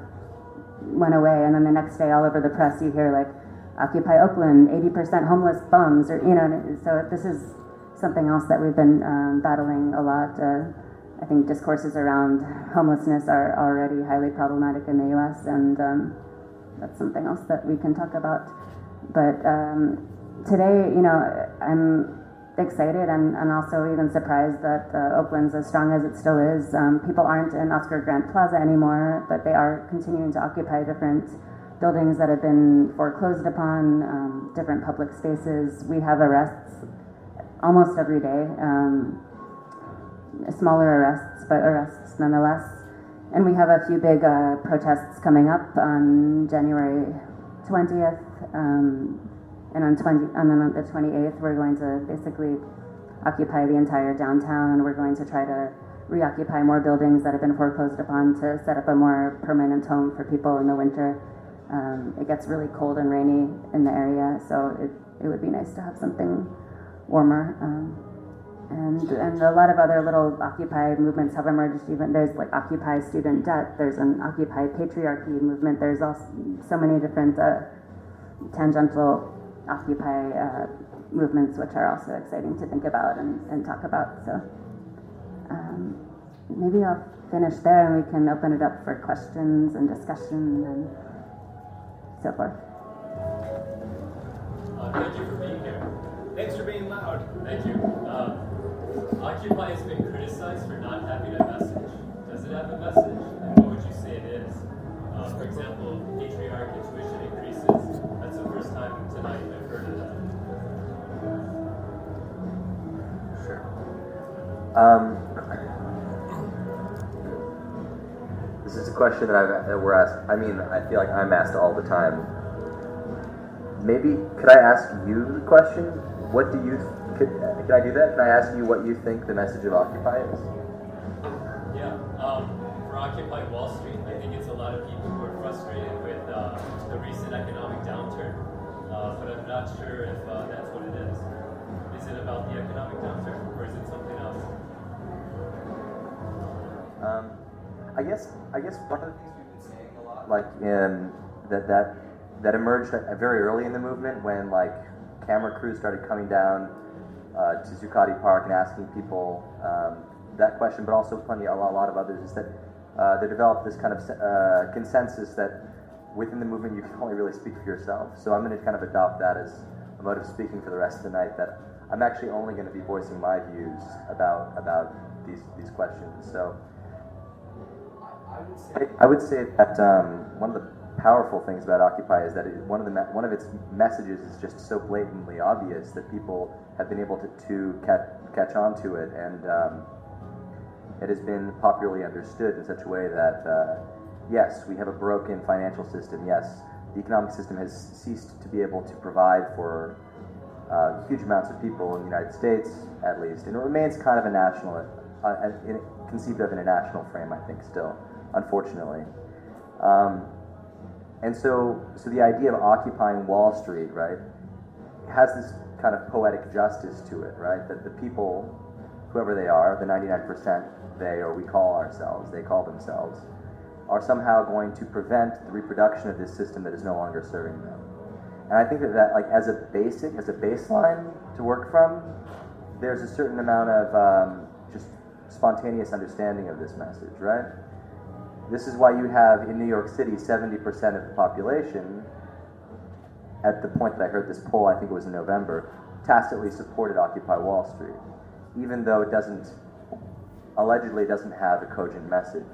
went away, and then the next day, all over the press, you hear like Occupy Oakland, 80% homeless bums, or you know. So this is something else that we've been um, battling a lot. Uh, I think discourses around homelessness are already highly problematic in the U.S., and um, that's something else that we can talk about. But um, today, you know, I'm excited and, and also even surprised that uh, Oakland's as strong as it still is. Um, people aren't in Oscar Grant Plaza anymore, but they are continuing to occupy different buildings that have been foreclosed upon, um, different public spaces. We have arrests almost every day. Um, smaller arrests, but arrests nonetheless. And we have a few big uh, protests coming up on January 20th, um, and on 20, and then on the 28th, we're going to basically occupy the entire downtown. We're going to try to reoccupy more buildings that have been foreclosed upon to set up a more permanent home for people in the winter. Um, it gets really cold and rainy in the area, so it, it would be nice to have something warmer. Um, and and a lot of other little Occupy movements have emerged. Even there's like Occupy student debt. There's an Occupy patriarchy movement. There's also so many different uh, tangential Occupy uh, movements, which are also exciting to think about and, and talk about. So um, maybe I'll finish there, and we can open it up for questions and discussion and so forth. Uh, thank you for being here. Thanks for being loud. Thank you. Uh, Occupy has been criticized for not having a message. Does it have a message? And what would you say it is? Uh, for example, patriarchy tuition increases. That's the first time tonight I've heard of that. Sure. Um, this is a question that, I've, that we're asked. I mean, I feel like I'm asked all the time. Maybe could I ask you the question? What do you? Could, can I do that? Can I ask you what you think the message of Occupy is? Yeah. Um, for Occupy Wall Street, I think it's a lot of people who are frustrated with uh, the recent economic downturn. Uh, but I'm not sure if uh, that's what it is. Is it about the economic downturn, or is it something else? Um, I guess I guess one of the things we've been saying a lot, like in that that that emerged very early in the movement when like camera crews started coming down uh, to Zuccotti Park and asking people um, that question, but also plenty a lot, a lot of others, is that uh, they developed this kind of uh, consensus that within the movement you can only really speak for yourself. So I'm going to kind of adopt that as a mode of speaking for the rest of the night. That I'm actually only going to be voicing my views about about these these questions. So I would say, that um, one of the powerful things about Occupy is that it, one of the one of its messages is just so blatantly obvious that people have been able to, to catch catch on to it, and um, it has been popularly understood in such a way that uh, yes, we have a broken financial system. Yes, the economic system has ceased to be able to provide for uh, huge amounts of people in the United States, at least, and it remains kind of a national, uh, conceived of in a national frame. I think still, unfortunately. Um, and so, so the idea of occupying Wall Street, right, has this kind of poetic justice to it, right? That the people, whoever they are, the 99% they or we call ourselves, they call themselves, are somehow going to prevent the reproduction of this system that is no longer serving them. And I think that, that like as a basic, as a baseline to work from, there's a certain amount of um, just spontaneous understanding of this message, right? This is why you have in New York City 70% of the population, at the point that I heard this poll, I think it was in November, tacitly supported Occupy Wall Street, even though it doesn't, allegedly doesn't have a cogent message.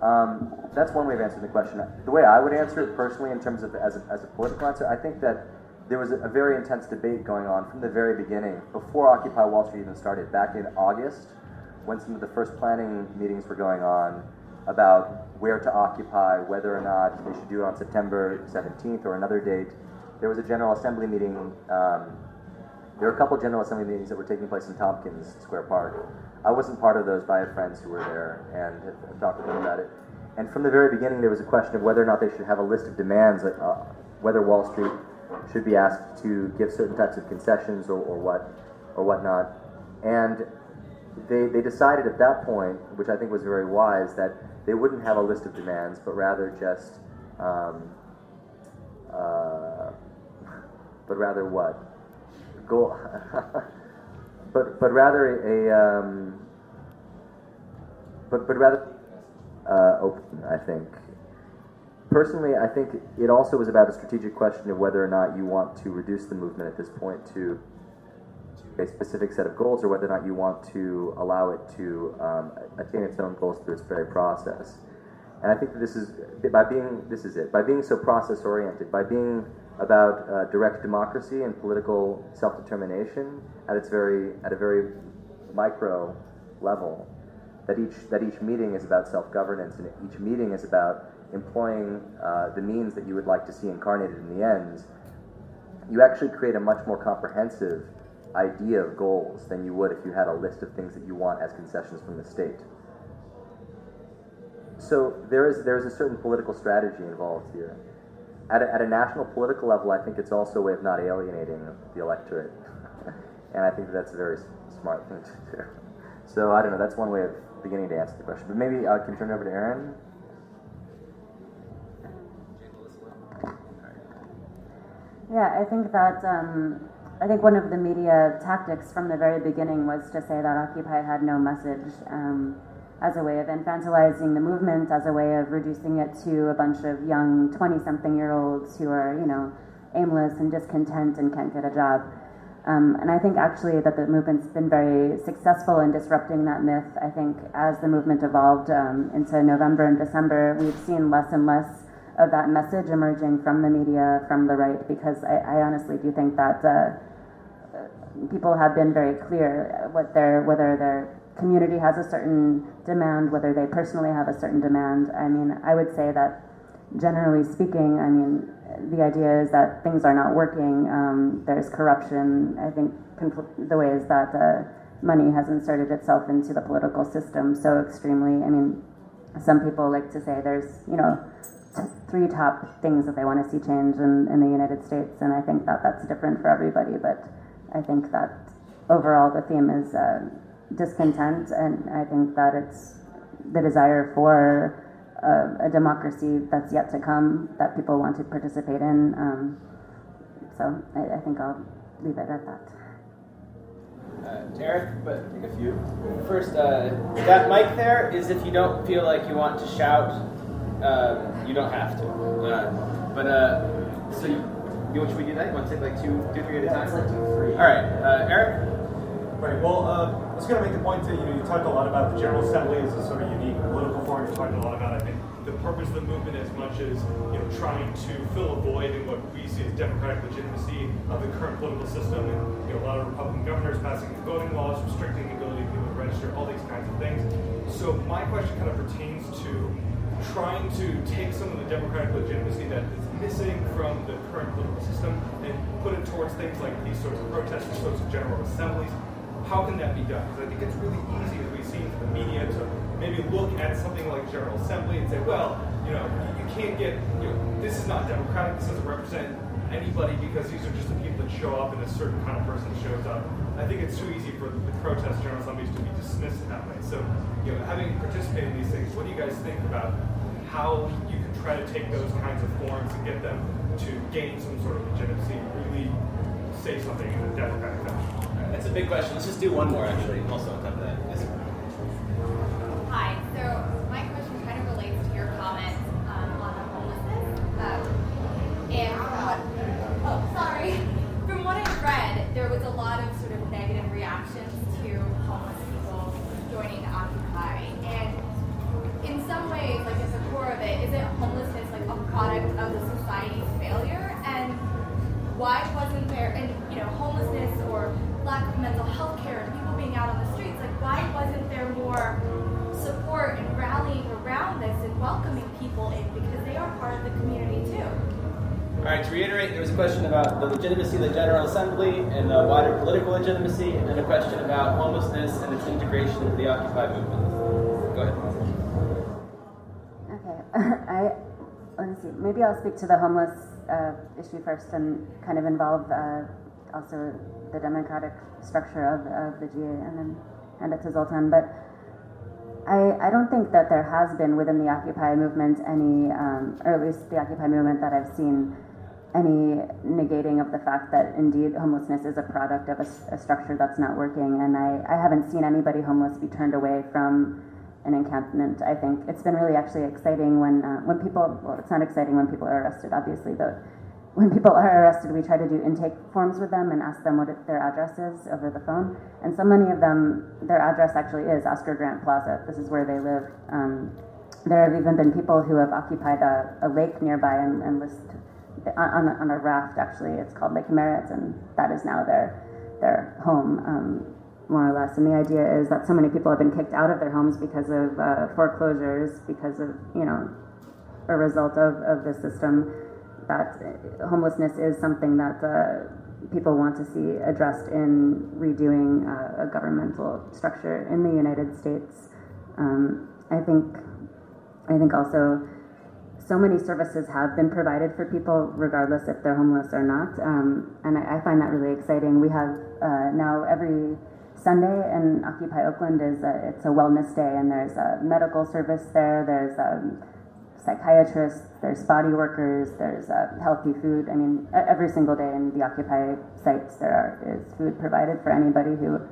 Um, that's one way of answering the question. The way I would answer it personally, in terms of as a, as a political answer, I think that there was a, a very intense debate going on from the very beginning, before Occupy Wall Street even started, back in August, when some of the first planning meetings were going on about where to occupy, whether or not they should do it on September 17th or another date. There was a General Assembly meeting. Um, there were a couple General Assembly meetings that were taking place in Tompkins Square Park. I wasn't part of those, but I have friends who were there and have, have talked with them about it. And from the very beginning, there was a question of whether or not they should have a list of demands, uh, whether Wall Street should be asked to give certain types of concessions or, or what or whatnot. And they, they decided at that point, which I think was very wise, that they wouldn't have a list of demands, but rather just, um, uh, but rather what? Go, but but rather a, um, but but rather uh, open. I think. Personally, I think it also was about a strategic question of whether or not you want to reduce the movement at this point to a specific set of goals or whether or not you want to allow it to um, attain its own goals through its very process. And I think that this is by being this is it by being so process oriented, by being about uh, direct democracy and political self determination at its very at a very micro level. That each that each meeting is about self governance and each meeting is about employing uh, the means that you would like to see incarnated in the ends. You actually create a much more comprehensive idea of goals than you would if you had a list of things that you want as concessions from the state. So there is there is a certain political strategy involved here. At a, at a national political level, I think it's also a way of not alienating the electorate, and I think that's a very smart thing to do. So I don't know. That's one way of beginning to answer the question. But maybe I can turn it over to Erin. Yeah, I think that um, I think one of the media tactics from the very beginning was to say that Occupy had no message um, as a way of infantilizing the movement, as a way of reducing it to a bunch of young 20 something year olds who are, you know, aimless and discontent and can't get a job. Um, and I think actually that the movement's been very successful in disrupting that myth. I think as the movement evolved um, into November and December, we've seen less and less of that message emerging from the media, from the right, because I, I honestly do think that uh, people have been very clear what their whether their community has a certain demand, whether they personally have a certain demand. I mean, I would say that generally speaking, I mean, the idea is that things are not working. Um, there's corruption. I think the ways that uh, money has inserted itself into the political system so extremely. I mean, some people like to say there's, you know, three top things that they want to see change in, in the United States, and I think that that's different for everybody. But I think that overall the theme is uh, discontent, and I think that it's the desire for uh, a democracy that's yet to come that people want to participate in. Um, so I, I, think I'll leave it at that. Uh, but take a few. First, uh, that mic there is if you don't feel like you want to shout, um, you don't have to. Uh, but uh, so you, you want should we do that? You want to take like two, two, three at a time? Like two, three. All right, uh, Eric. Right. Well, uh, I was going to make the point that you know you talked a lot about the General Assembly as a sort of unique political forum. You talked a lot about I think the purpose of the movement as much as you know trying to fill a void in what we see as democratic legitimacy of the current political system, and you know a lot of Republican governors passing voting laws restricting the ability of people to register, all these kinds of things. So my question kind of pertains to trying to take some of the democratic legitimacy that is missing from the current political system and put it towards things like these sorts of protests, these sorts of general assemblies, how can that be done? Because I think it's really easy, as we've seen from the media, to maybe look at something like General Assembly and say, well, you know, you, can't get, you know, this is not democratic, this doesn't represent anybody because these are just the people that show up and a certain kind of person shows up. I think it's too easy for the protest general assemblies to be dismissed in that way. So, you know, having participated in these things, what do you guys think about how you can try to take those kinds of forms and get them to gain some sort of legitimacy, and really say something in a democratic fashion? That's a big question. Let's just do one more, actually, also on top of that. Yes. Hi. So why wasn't there, and you know, homelessness or lack of mental health care and people being out on the streets, like why wasn't there more support and rallying around this and welcoming people in because they are part of the community too? All right, to reiterate, there was a question about the legitimacy of the General Assembly and the wider political legitimacy, and then a question about homelessness and its integration into the Occupy movement. Go ahead. Okay, I let me see. Maybe I'll speak to the homeless uh, issue first and kind of involve uh, also the democratic structure of, of the GA and then hand it to Zoltan. But I, I don't think that there has been within the Occupy movement any, um, or at least the Occupy movement that I've seen, any negating of the fact that indeed homelessness is a product of a structure that's not working. And I, I haven't seen anybody homeless be turned away from an encampment. I think it's been really actually exciting when uh, when people. Well, it's not exciting when people are arrested, obviously, but when people are arrested, we try to do intake forms with them and ask them what their address is over the phone. And so many of them, their address actually is Oscar Grant Plaza. This is where they live. Um, there have even been people who have occupied a, a lake nearby and, and list on, on, a, raft. Actually, it's called Lake Merritt, and that is now their their home. Um, more or less. And the idea is that so many people have been kicked out of their homes because of uh, foreclosures, because of, you know, a result of, of the system, that homelessness is something that uh, people want to see addressed in redoing uh, a governmental structure in the United States. Um, I think, I think also so many services have been provided for people, regardless if they're homeless or not, um, and I, I find that really exciting. We have uh, now every Sunday in Occupy Oakland is a, it's a wellness day, and there's a medical service there. There's um, psychiatrists, there's body workers, there's uh, healthy food. I mean, every single day in the Occupy sites there are, is food provided for anybody who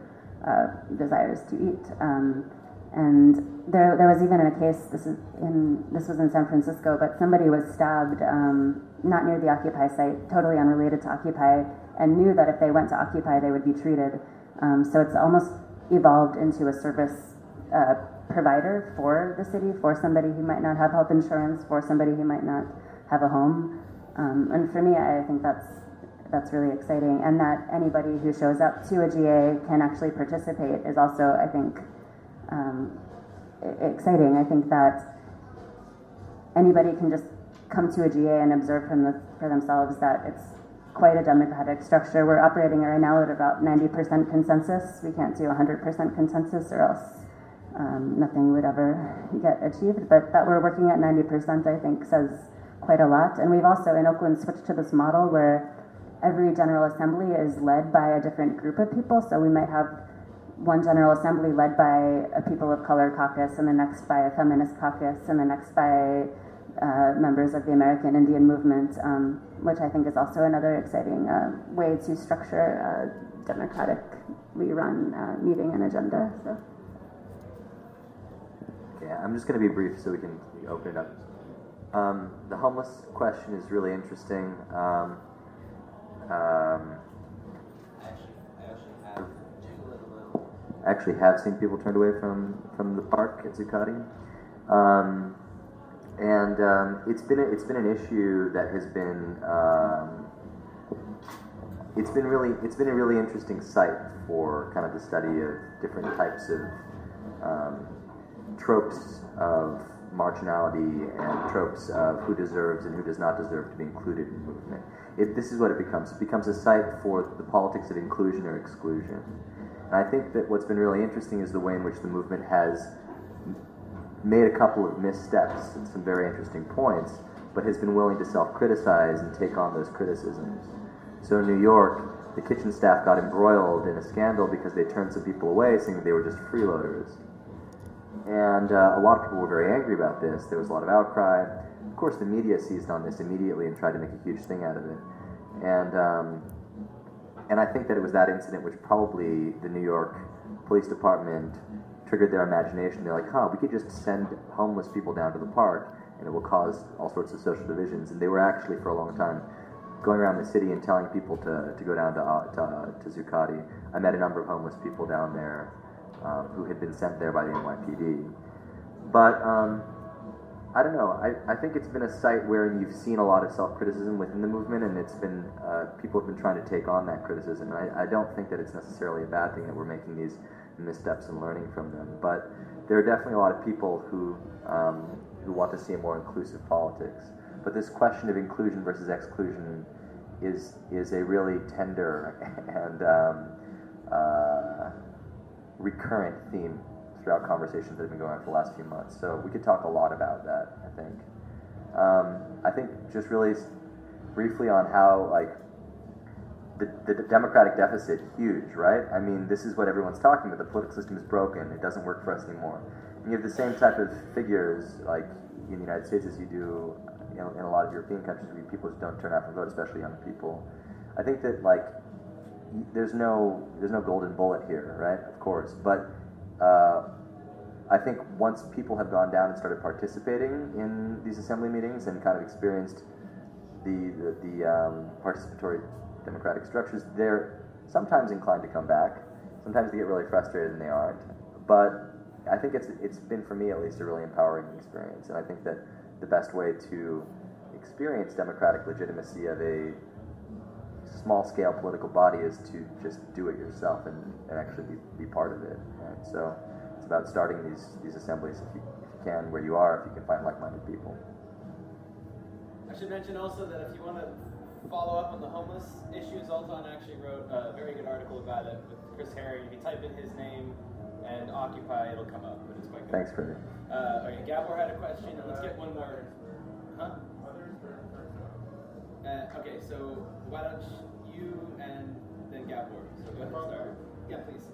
uh, desires to eat. Um, and there, there was even a case. This is in this was in San Francisco, but somebody was stabbed um, not near the Occupy site, totally unrelated to Occupy, and knew that if they went to Occupy, they would be treated. Um, so it's almost evolved into a service uh, provider for the city, for somebody who might not have health insurance, for somebody who might not have a home. Um, and for me, I think that's that's really exciting, and that anybody who shows up to a GA can actually participate is also, I think, um, exciting. I think that anybody can just come to a GA and observe from the, for themselves that it's quite a democratic structure. We're operating right now at about 90% consensus. We can't do 100% consensus, or else um, nothing would ever get achieved. But that we're working at 90%, I think, says quite a lot. And we've also in Oakland switched to this model where every General Assembly is led by a different group of people. So we might have one General Assembly led by a People of Color caucus, and the next by a Feminist caucus, and the next by uh, members of the American Indian Movement, um, which I think is also another exciting uh, way to structure a democratically run uh, meeting and agenda. So. Yeah, I'm just going to be brief so we can open it up. Um, the homeless question is really interesting. Um, um, I actually have seen people turned away from, from the park at Zuccotti. Um, and um, it's been a, it's been an issue that has been um, it's been really it's been a really interesting site for kind of the study of different types of um, tropes of marginality and tropes of who deserves and who does not deserve to be included in movement. It, this is what it becomes. It becomes a site for the politics of inclusion or exclusion. And I think that what's been really interesting is the way in which the movement has made a couple of missteps and some very interesting points, but has been willing to self-criticize and take on those criticisms. So in New York, the kitchen staff got embroiled in a scandal because they turned some people away, saying they were just freeloaders. And uh, a lot of people were very angry about this. There was a lot of outcry. Of course, the media seized on this immediately and tried to make a huge thing out of it. And um, and I think that it was that incident which probably the New York Police Department triggered their imagination. They're like, huh, we could just send homeless people down to the park and it will cause all sorts of social divisions. And they were actually, for a long time, going around the city and telling people to, to go down to, uh, to, uh, to Zuccotti. I met a number of homeless people down there um, who had been sent there by the NYPD. But um, I don't know. I, I think it's been a site where you've seen a lot of self criticism within the movement, and it's been uh, people have been trying to take on that criticism. And I, I don't think that it's necessarily a bad thing that we're making these missteps and learning from them. But there are definitely a lot of people who um, who want to see a more inclusive politics. But this question of inclusion versus exclusion is is a really tender and um, uh, recurrent theme throughout conversations that have been going on for the last few months. So we could talk a lot about that. I think. Um, I think just really briefly on how like the, the democratic deficit huge, right? I mean, this is what everyone's talking about. The political system is broken. It doesn't work for us anymore. And you have the same type of figures like in the United States as you do know, in a lot of European countries where people just don't turn out for vote, especially young people. I think that like there's no there's no golden bullet here, right? Of course, but uh, I think once people have gone down and started participating in these assembly meetings and kind of experienced the the, the um, participatory democratic structures, they're sometimes inclined to come back. Sometimes they get really frustrated and they aren't. But I think it's it's been for me at least a really empowering experience, and I think that the best way to experience democratic legitimacy of a small scale political body is to just do it yourself and, and actually be, be part of it. Right? So it's about starting these, these assemblies if you, if you can, where you are, if you can find like minded people. I should mention also that if you want to follow up on the homeless issue, Zoltan actually wrote a very good article about it with Chris Herring. If you type in his name and Occupy, it'll come up, but it's quite good. Thanks, Freddie. Uh, okay, Gabor had a question, let's get one more. Huh? Uh, okay, so why don't you and then Gabor? So go ahead and start. Yeah, please.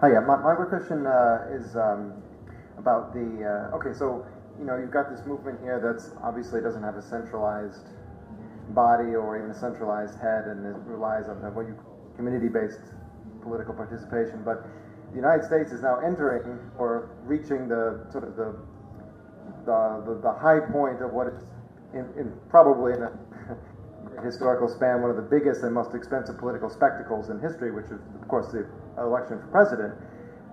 Hi, yeah. My, my question uh, is um, about the. Uh, okay, so you know you've got this movement here that's obviously doesn't have a centralized body or even a centralized head, and it relies on what you community-based political participation. But the United States is now entering or reaching the sort of the the, the, the high point of what is in, in probably in a historical span one of the biggest and most expensive political spectacles in history, which is of course the election for president,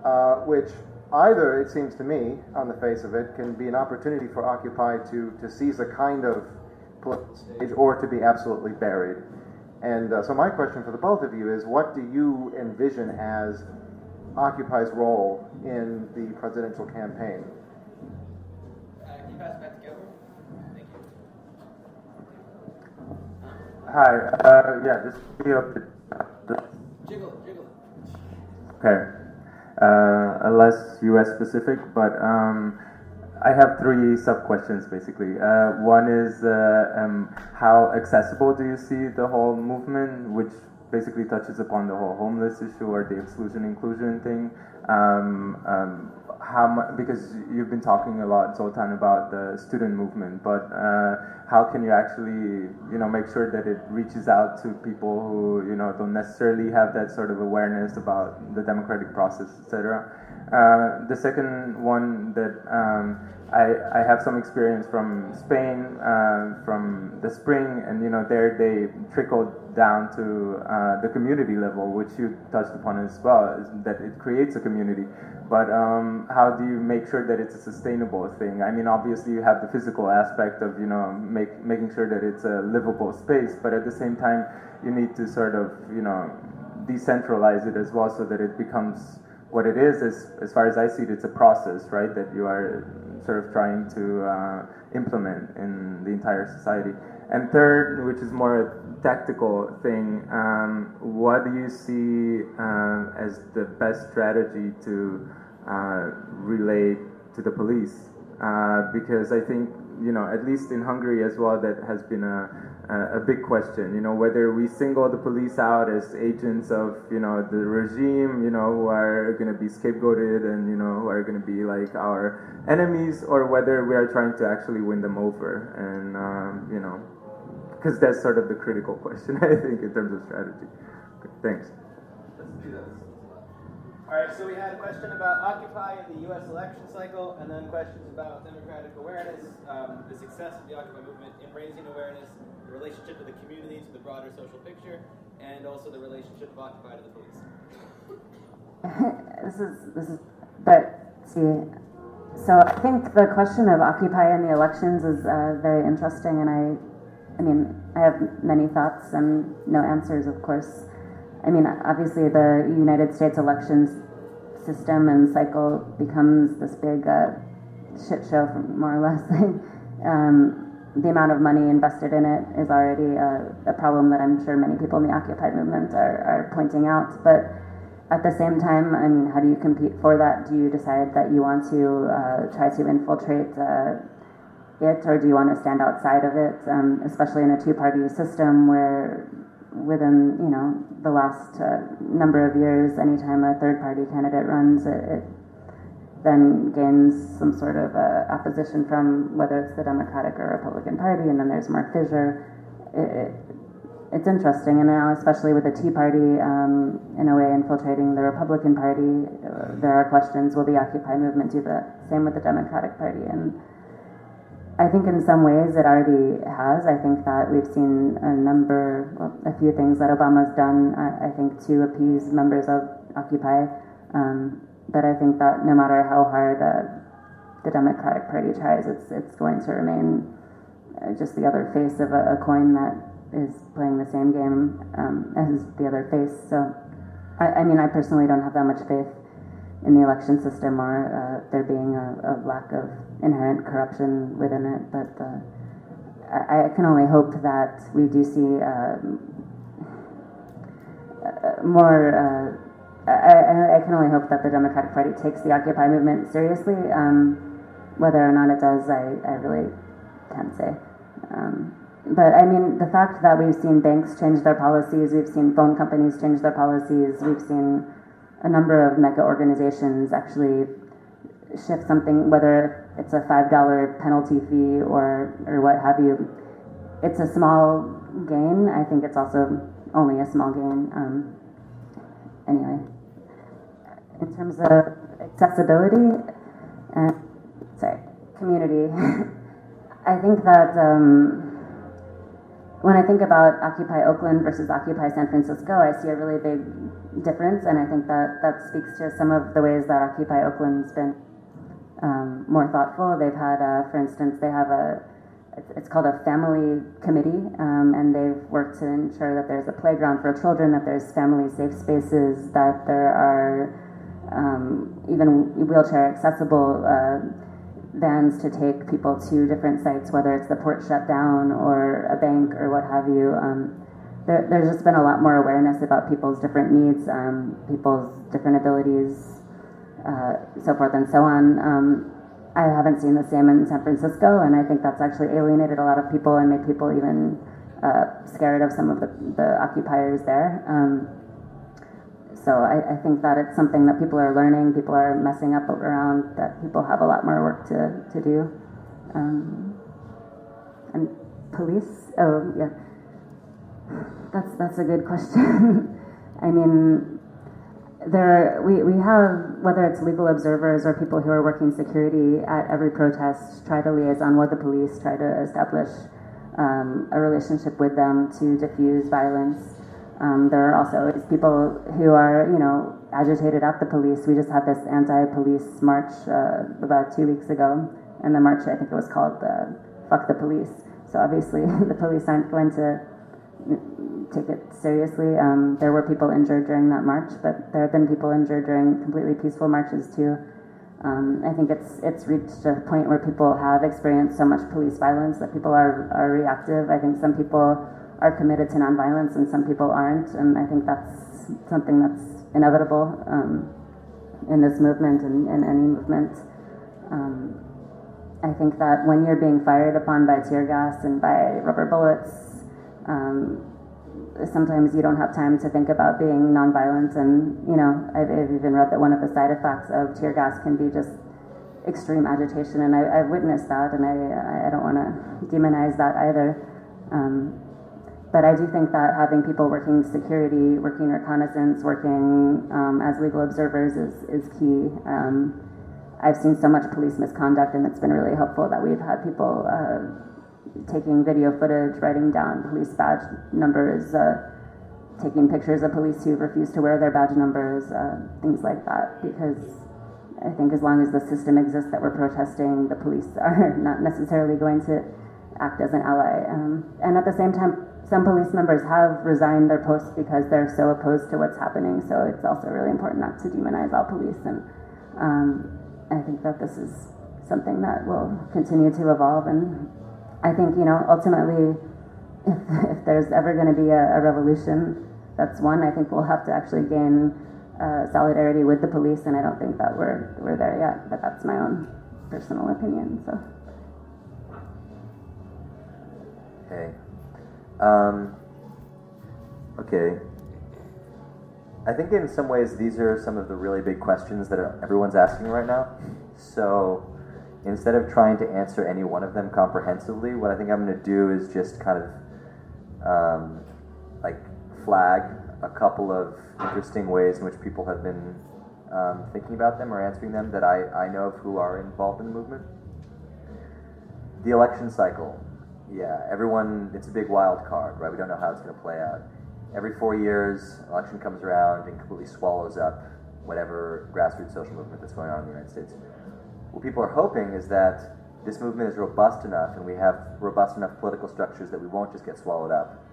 uh, which either it seems to me on the face of it can be an opportunity for Occupy to to seize a kind of stage or to be absolutely buried. And uh, so my question for the both of you is, what do you envision as Occupy's role in the presidential campaign? Uh, can you pass back to Gabor? Thank you. Hi, uh, yeah, this video. Jiggle, jiggle. Okay, uh, less U.S. specific, but um, I have three sub questions basically. Uh, one is uh, um, how accessible do you see the whole movement, which basically touches upon the whole homeless issue or the exclusion inclusion thing. Um, um, how much, because you've been talking a lot, Zoltan, about the student movement, but uh, how can you actually, you know, make sure that it reaches out to people who, you know, don't necessarily have that sort of awareness about the democratic process, etc. Uh, the second one that um, I, I have some experience from Spain, uh, from the spring, and you know there they trickled down to uh, the community level, which you touched upon as well, that it creates a community. But um, how do you make sure that it's a sustainable thing? I mean, obviously you have the physical aspect of you know make, making sure that it's a livable space, but at the same time you need to sort of you know decentralize it as well, so that it becomes what it is, as, as far as I see it, it's a process, right, that you are sort of trying to uh, implement in the entire society. And third, which is more a tactical thing, um, what do you see um, as the best strategy to uh, relate to the police? Uh, because I think you know, at least in Hungary as well, that has been a, a big question. You know, whether we single the police out as agents of, you know, the regime, you know, who are going to be scapegoated and, you know, who are going to be like our enemies, or whether we are trying to actually win them over. And, um, you know, because that's sort of the critical question, I think, in terms of strategy. Okay, thanks. All right, so we had a question about Occupy in the U.S. election cycle, and then questions about democratic awareness, um, the success of the Occupy movement in raising awareness, relationship of the community to the broader social picture, and also the relationship of Occupy to the police. this is this is, but see, so I think the question of Occupy in the elections is uh, very interesting, and I, I mean, I have many thoughts and no answers, of course. I mean, obviously, the United States elections system and cycle becomes this big uh, shit show, more or less. um, the amount of money invested in it is already a, a, problem that I'm sure many people in the Occupy movement are, are pointing out. But at the same time, I mean, how do you compete for that? Do you decide that you want to uh, try to infiltrate uh, it, or do you want to stand outside of it? Um, especially in a two-party system where within you know the last uh, number of years, anytime a third party candidate runs, it, it then gains some sort of uh, opposition from whether it's the Democratic or Republican Party, and then there's more fissure. It, it, it's interesting, and now especially with the Tea Party, um, in a way infiltrating the Republican Party, uh, there are questions: Will the Occupy movement do the same with the Democratic Party? And I think in some ways it already has. I think that we've seen a number, well, a few things that Obama's done, I, I think, to appease members of Occupy. Um, but I think that no matter how hard uh, the Democratic Party tries, it's, it's going to remain uh, just the other face of a, a, coin that is playing the same game um, as the other face. So, I, I mean, I personally don't have that much faith in the election system or uh, there being a, a, lack of inherent corruption within it. But uh, I, I, can only hope that we do see um, uh, more. Uh, I, I, can only hope that the Democratic Party takes the Occupy movement seriously. Um, whether or not it does, I, I really can't say. Um, but I mean, the fact that we've seen banks change their policies, we've seen phone companies change their policies, we've seen a number of mega organizations actually shift something, whether it's a five dollar penalty fee or or what have you. It's a small gain. I think it's also only a small gain. Um, anyway, in terms of accessibility and sorry, community, I think that. Um, when I think about Occupy Oakland versus Occupy San Francisco, I see a really big difference, and I think that that speaks to some of the ways that Occupy Oakland's been um, more thoughtful. They've had, for instance, they have a it's called a family committee, um, and they've worked to ensure that there's a playground for children, that there's family safe spaces, that there are um, even wheelchair accessible. Uh, vans to take people to different sites, whether it's the port shut down or a bank or what have you. Um, there, there's just been a lot more awareness about people's different needs, um, people's different abilities, uh, so forth and so on. Um, I haven't seen the same in San Francisco, and I think that's actually alienated a lot of people and made people even uh, scared of some of the, the occupiers there. Um, so I, I, think that it's something that people are learning, people are messing up around, that people have a lot more work to, to do. Um, and police, oh yeah, that's that's a good question. I mean, there we, we have whether it's legal observers or people who are working security at every protest try to liaison with the police, try to establish um, a relationship with them to diffuse violence. Um, there are also people who are, you know, agitated at the police. We just had this anti-police march uh, about two weeks ago, and the march, I think it was called uh, "Fuck the Police." So obviously, the police aren't going to take it seriously. Um, there were people injured during that march, but there have been people injured during completely peaceful marches too. Um, I think it's it's reached a point where people have experienced so much police violence that people are are reactive. I think some people are committed to nonviolence and some people aren't. And I think that's something that's inevitable um, in this movement and in any movement. Um, I think that when you're being fired upon by tear gas and by rubber bullets, um, sometimes you don't have time to think about being nonviolent. And, you know, I've, I've even read that one of the side effects of tear gas can be just extreme agitation. And I, have witnessed that, and I, I don't want to demonize that either. Um, but I do think that having people working security, working reconnaissance, working um, as legal observers is, is key. Um, I've seen so much police misconduct, and it's been really helpful that we've had people uh, taking video footage, writing down police badge numbers, uh, taking pictures of police who refuse to wear their badge numbers, uh, things like that. Because I think as long as the system exists that we're protesting, the police are not necessarily going to act as an ally. Um, and at the same time, some police members have resigned their posts because they're so opposed to what's happening. So it's also really important not to demonize all police. And um, I think that this is something that will continue to evolve. And I think, you know, ultimately, if, if there's ever going to be a, a, revolution, that's one. I think we'll have to actually gain uh, solidarity with the police, and I don't think that we're we're there yet. But that's my own personal opinion. So. Okay. Um, okay. I think in some ways these are some of the really big questions that everyone's asking right now. So instead of trying to answer any one of them comprehensively, what I think I'm going to do is just kind of um, like flag a couple of interesting ways in which people have been um, thinking about them or answering them that I, I know of who are involved in the movement. The election cycle yeah, everyone, it's a big wild card, right? We don't know how it's going to play out. Every four years, election comes around and completely swallows up whatever grassroots social movement that's going on in the United States. What people are hoping is that this movement is robust enough and we have robust enough political structures that we won't just get swallowed up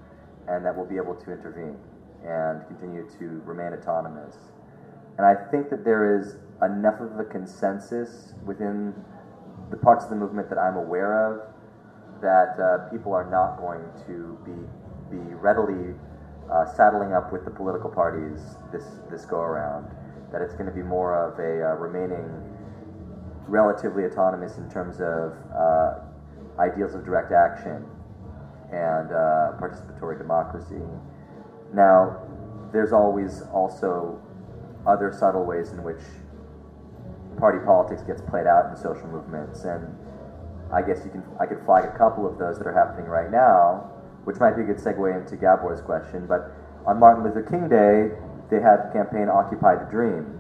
and that we'll be able to intervene and continue to remain autonomous. And I think that there is enough of a consensus within the parts of the movement that I'm aware of that uh, people are not going to be be readily uh, saddling up with the political parties this this go around. That it's going to be more of a uh, remaining relatively autonomous in terms of uh, ideals of direct action and uh, participatory democracy. Now, there's always also other subtle ways in which party politics gets played out in social movements and I guess you can I could flag a couple of those that are happening right now, which might be a good segue into Gabor's question. But on Martin Luther King Day, they had the campaign Occupy the Dream,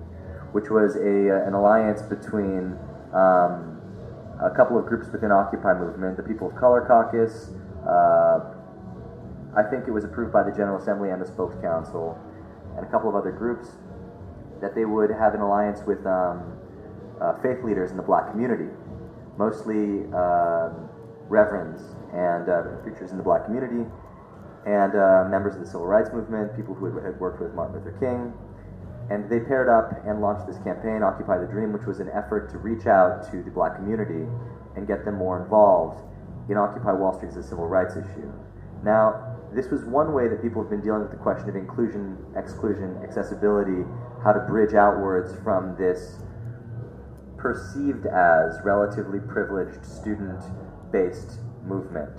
which was a uh, an alliance between um, a couple of groups within Occupy movement, the People of Color Caucus. Uh, I think it was approved by the General Assembly and the Spokes Council, and a couple of other groups that they would have an alliance with um, uh, faith leaders in the black community mostly um, reverends and uh, preachers in the black community, and uh, members of the civil rights movement, people who had, had, worked with Martin Luther King. And they paired up and launched this campaign, Occupy the Dream, which was an effort to reach out to the black community and get them more involved in Occupy Wall Street as a civil rights issue. Now, this was one way that people have been dealing with the question of inclusion, exclusion, accessibility, how to bridge outwards from this perceived as relatively privileged student based movement,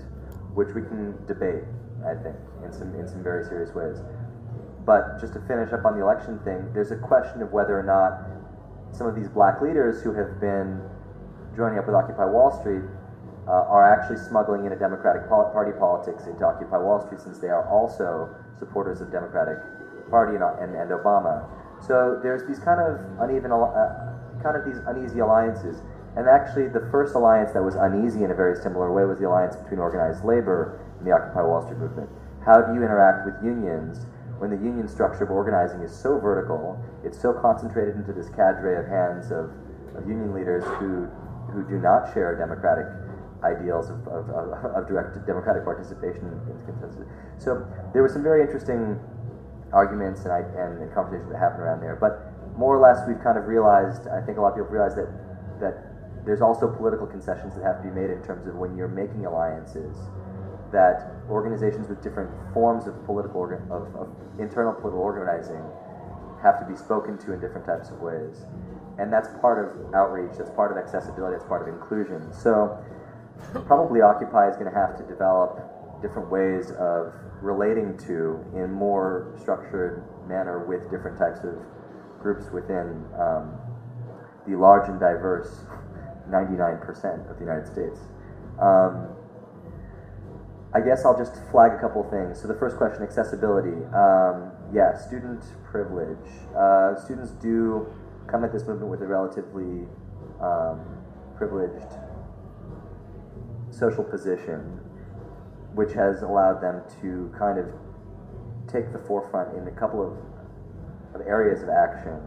which we can debate, I think, in some, in some very serious ways. But just to finish up on the election thing, there's a question of whether or not some of these black leaders who have been joining up with Occupy Wall Street uh, are actually smuggling in a Democratic Party politics into Occupy Wall Street since they are also supporters of Democratic Party and, and, and Obama. So there's these kind of uneven uh, kind of these uneasy alliances. And actually, the first alliance that was uneasy in a very similar way was the alliance between organized labor and the Occupy Wall Street movement. How do you interact with unions when the union structure of organizing is so vertical, it's so concentrated into this cadre of hands of, of union leaders who, who do not share democratic ideals of, of, of, direct democratic participation in consensus. So there were some very interesting arguments and, and, and conversations that happened around there. But more or less we've kind of realized, I think a lot of people realize that, that there's also political concessions that have to be made in terms of when you're making alliances, that organizations with different forms of political, of, of internal political organizing have to be spoken to in different types of ways. and that's part of outreach, that's part of accessibility, that's part of inclusion. So probably Occupy is going to have to develop different ways of relating to in more structured manner with different types of groups within um, the large and diverse 99% of the United States. Um, I guess I'll just flag a couple things. So the first question, accessibility. Um, yeah, student privilege. Uh, students do come at this movement with a relatively um, privileged social position, which has allowed them to kind of take the forefront in a couple of, of areas of action.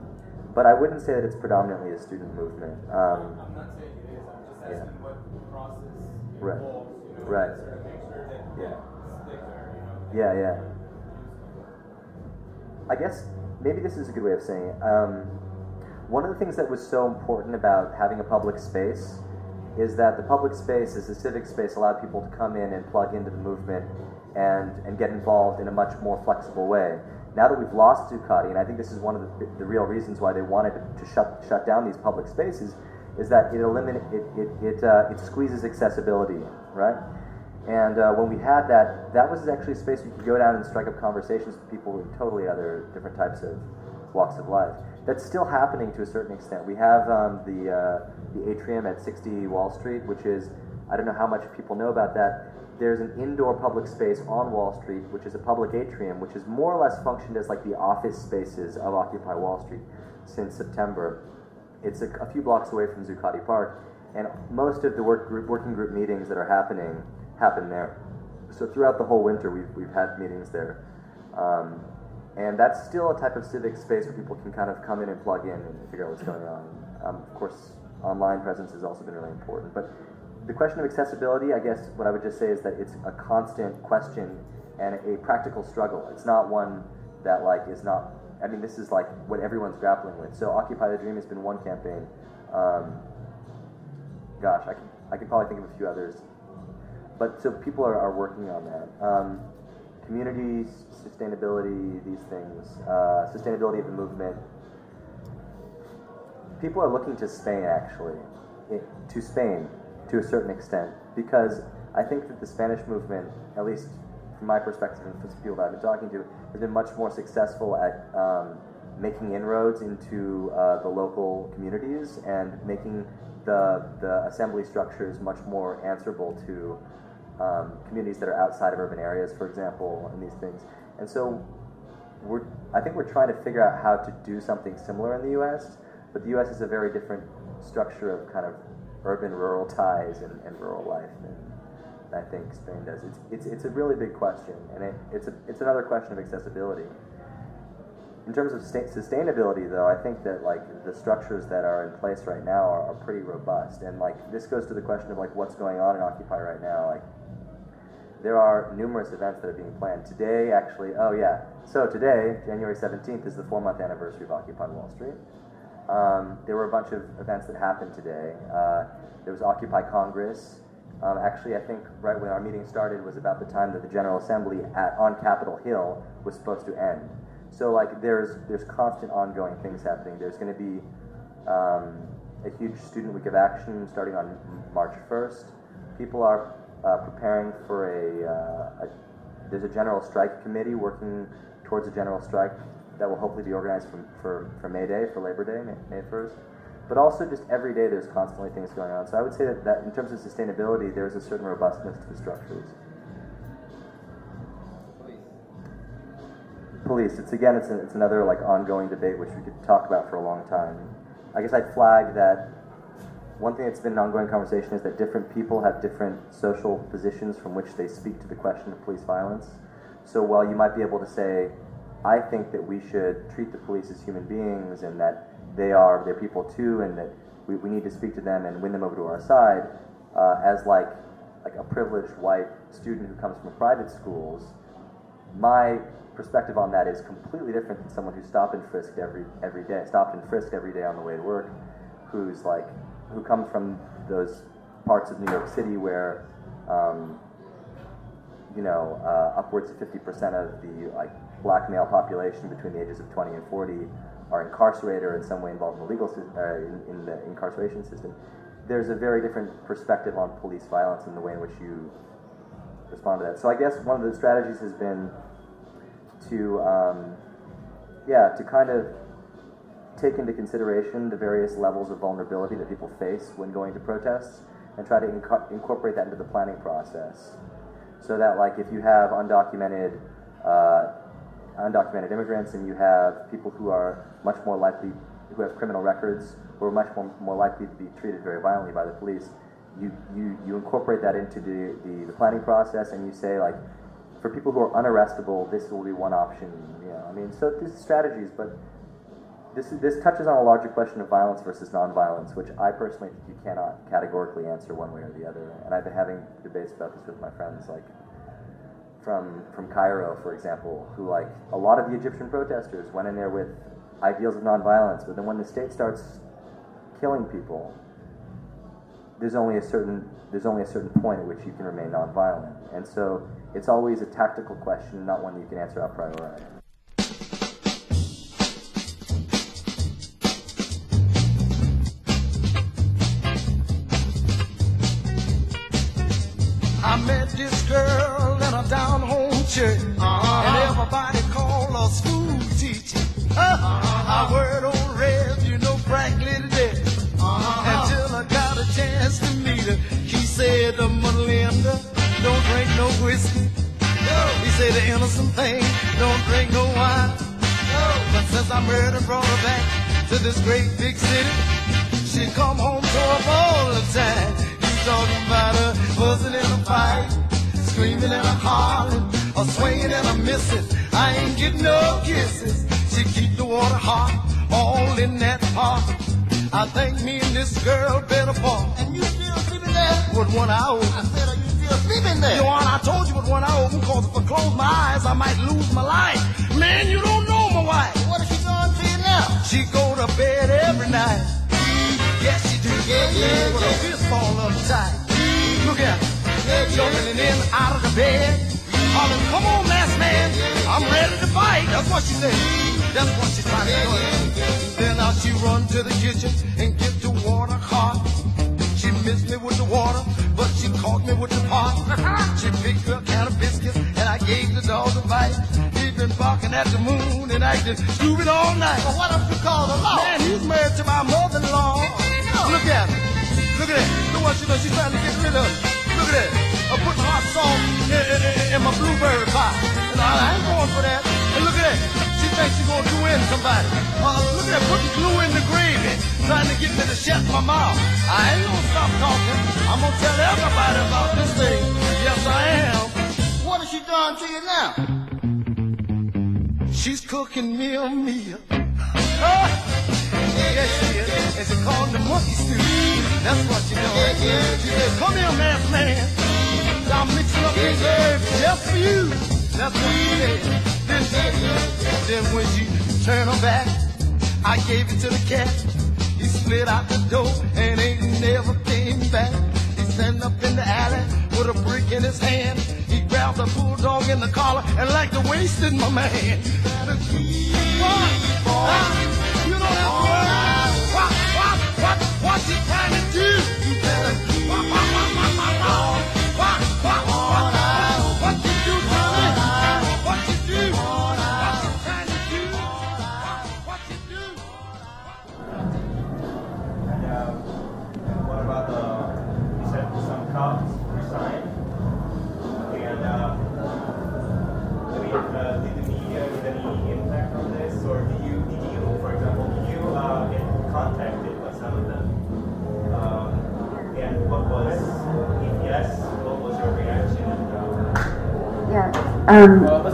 But I wouldn't say that it's predominantly a student movement. Um, I'm not saying it is. I'm just asking yeah. what process Right. involves, you know, Right. to make sure Yeah. are, you know, Yeah, yeah. I guess maybe this is a good way of saying it. Um, one of the things that was so important about having a public space is that the public space, as a civic space, allowed people to come in and plug into the movement and, and get involved in a much more flexible way. Now that we've lost Zuccotti, and I think this is one of the, the real reasons why they wanted to, shut, shut down these public spaces, is that it eliminate it it it, uh, it squeezes accessibility, right? And uh, when we had that, that was actually a space you could go down and strike up conversations with people with totally other different types of walks of life. That's still happening to a certain extent. We have um, the uh, the atrium at 60 Wall Street, which is I don't know how much people know about that. There's an indoor public space on Wall Street, which is a public atrium, which has more or less functioned as like the office spaces of Occupy Wall Street since September. It's a, a few blocks away from Zuccotti Park, and most of the work group, working group meetings that are happening happen there. So throughout the whole winter, we've, we've had meetings there. Um, and that's still a type of civic space where people can kind of come in and plug in and figure out what's going on. Um, of course, online presence has also been really important. But the question of accessibility, I guess what I would just say is that it's a constant question and a practical struggle. It's not one that like is not. I mean, this is like what everyone's grappling with. So, Occupy the Dream has been one campaign. Um, gosh, I can I can probably think of a few others. But so people are, are working on that. Um, sustainability, these things, uh, sustainability of the movement. People are looking to Spain actually, it, to Spain to a certain extent, because I think that the Spanish movement, at least from my perspective and from the people that I've been talking to, has been much more successful at um, making inroads into uh, the local communities and making the, the assembly structures much more answerable to um, communities that are outside of urban areas, for example, and these things. And so we're, I think we're trying to figure out how to do something similar in the U.S., but the U.S. is a very different structure of kind of urban-rural ties and, and rural life than I think Spain does. It's, it's, it's a really big question, and it, it's, a, it's another question of accessibility. In terms of sta- sustainability, though, I think that like the structures that are in place right now are, are pretty robust, and like this goes to the question of like what's going on in Occupy right now. Like there are numerous events that are being planned today. Actually, oh yeah, so today, January seventeenth, is the four-month anniversary of Occupy Wall Street. Um, there were a bunch of events that happened today. Uh, there was Occupy Congress. Um, actually, I think right when our meeting started was about the time that the General Assembly at, on Capitol Hill was supposed to end. So like there's there's constant ongoing things happening. There's going to be um, a huge student week of action starting on March 1st. People are uh, preparing for a, uh, a there's a general strike committee working towards a general strike that will hopefully be organized for, for, for May Day, for Labor Day, May, May 1st. But also just every day there's constantly things going on. So I would say that, that in terms of sustainability, there's a certain robustness to the structures. Police. It's again, it's, a, it's another like ongoing debate which we could talk about for a long time. I guess I'd flag that one thing that's been an ongoing conversation is that different people have different social positions from which they speak to the question of police violence. So while you might be able to say, I think that we should treat the police as human beings and that they are they're people too, and that we, we need to speak to them and win them over to our side, uh, as like like a privileged white student who comes from private schools, my perspective on that is completely different than someone who's stopped and frisked every every day, stopped and frisked every day on the way to work, who's like who comes from those parts of New York City where, um, you know, uh, upwards of 50% of the like black male population between the ages of 20 and 40 are incarcerated or in some way involved in the legal sys- uh, in, in the incarceration system, there's a very different perspective on police violence and the way in which you respond to that. So I guess one of the strategies has been to, um, yeah, to kind of take into consideration the various levels of vulnerability that people face when going to protests and try to inco- incorporate that into the planning process. So that, like, if you have undocumented, uh, undocumented immigrants and you have people who are much more likely, who have criminal records, who are much more, more likely to be treated very violently by the police, you, you, you incorporate that into the, the, the planning process and you say, like, for people who are unarrestable, this will be one option. You know, I mean, so there's strategies, but this, is, this touches on a larger question of violence versus nonviolence, which I personally think you cannot categorically answer one way or the other. And I've been having debates about this with my friends, like from from Cairo, for example, who like a lot of the Egyptian protesters went in there with ideals of nonviolence, but then when the state starts killing people, there's only a certain there's only a certain point at which you can remain nonviolent, and so it's always a tactical question, not one you can answer a priori. Down home church, and uh-huh. everybody called her school teacher. Uh-huh. I word on red, you know, frankly today. Until uh-huh. I got a chance to meet her, he said, "The Melinda, don't drink no whiskey." He said, "The innocent thing, don't drink no wine." But since I married and brought her back to this great big city, she come home to her all the time. You talking about her buzzing in a fight, screaming and a hollering, a swaying and a missing. I ain't getting no kisses. She keep the water hot, all in that pot. I think me and this girl better part. And you still sleeping there? With one eye open. I said, are you still sleeping there? Your Honor, I told you with one eye open, cause if I close my eyes, I might lose my life. Man, you don't know my wife. What is she doing to you now? She go to bed every night. Yes, she do. Yeah, yeah, With a fist ball uptight. Look at her. Jumping in out of the bed. Hollering, come on, masked man. I'm ready to fight. That's what she said. That's what she's trying to do. Then out she run to the kitchen and get the water hot. She missed me with the water, but she caught me with the pot. she picked up a can of biscuits and I gave the dog a bite. He's been barking at the moon and acting stupid all night. Well, what if you call the law? Man, he's married to my mother-in-law. Look at her. Look at that. Look what she does. She's trying to get rid of it. Look at that. I'm putting hot sauce in, in, in- my blueberry pie. And I ain't going for that. And look at that. She thinks she's going to do in somebody. Uh, look at that. Putting glue in the gravy. Trying to get me to shut my mouth. I ain't going to stop talking. I'm going to tell everybody about this thing. Yes, I am. What has she done to you now? She's cooking me a meal. Yes, she is. And she called the monkey stew. That's what she doing. She said, come here, masked man. I'm mixing up these herbs just for you. That's what she said. Then, then when she turned her back, I gave it to the cat. He slid out the door and ain't never came back. He's standing up in the alley with a brick in his hand. He grabbed a bulldog in the collar and like the waist in my man. You know Um,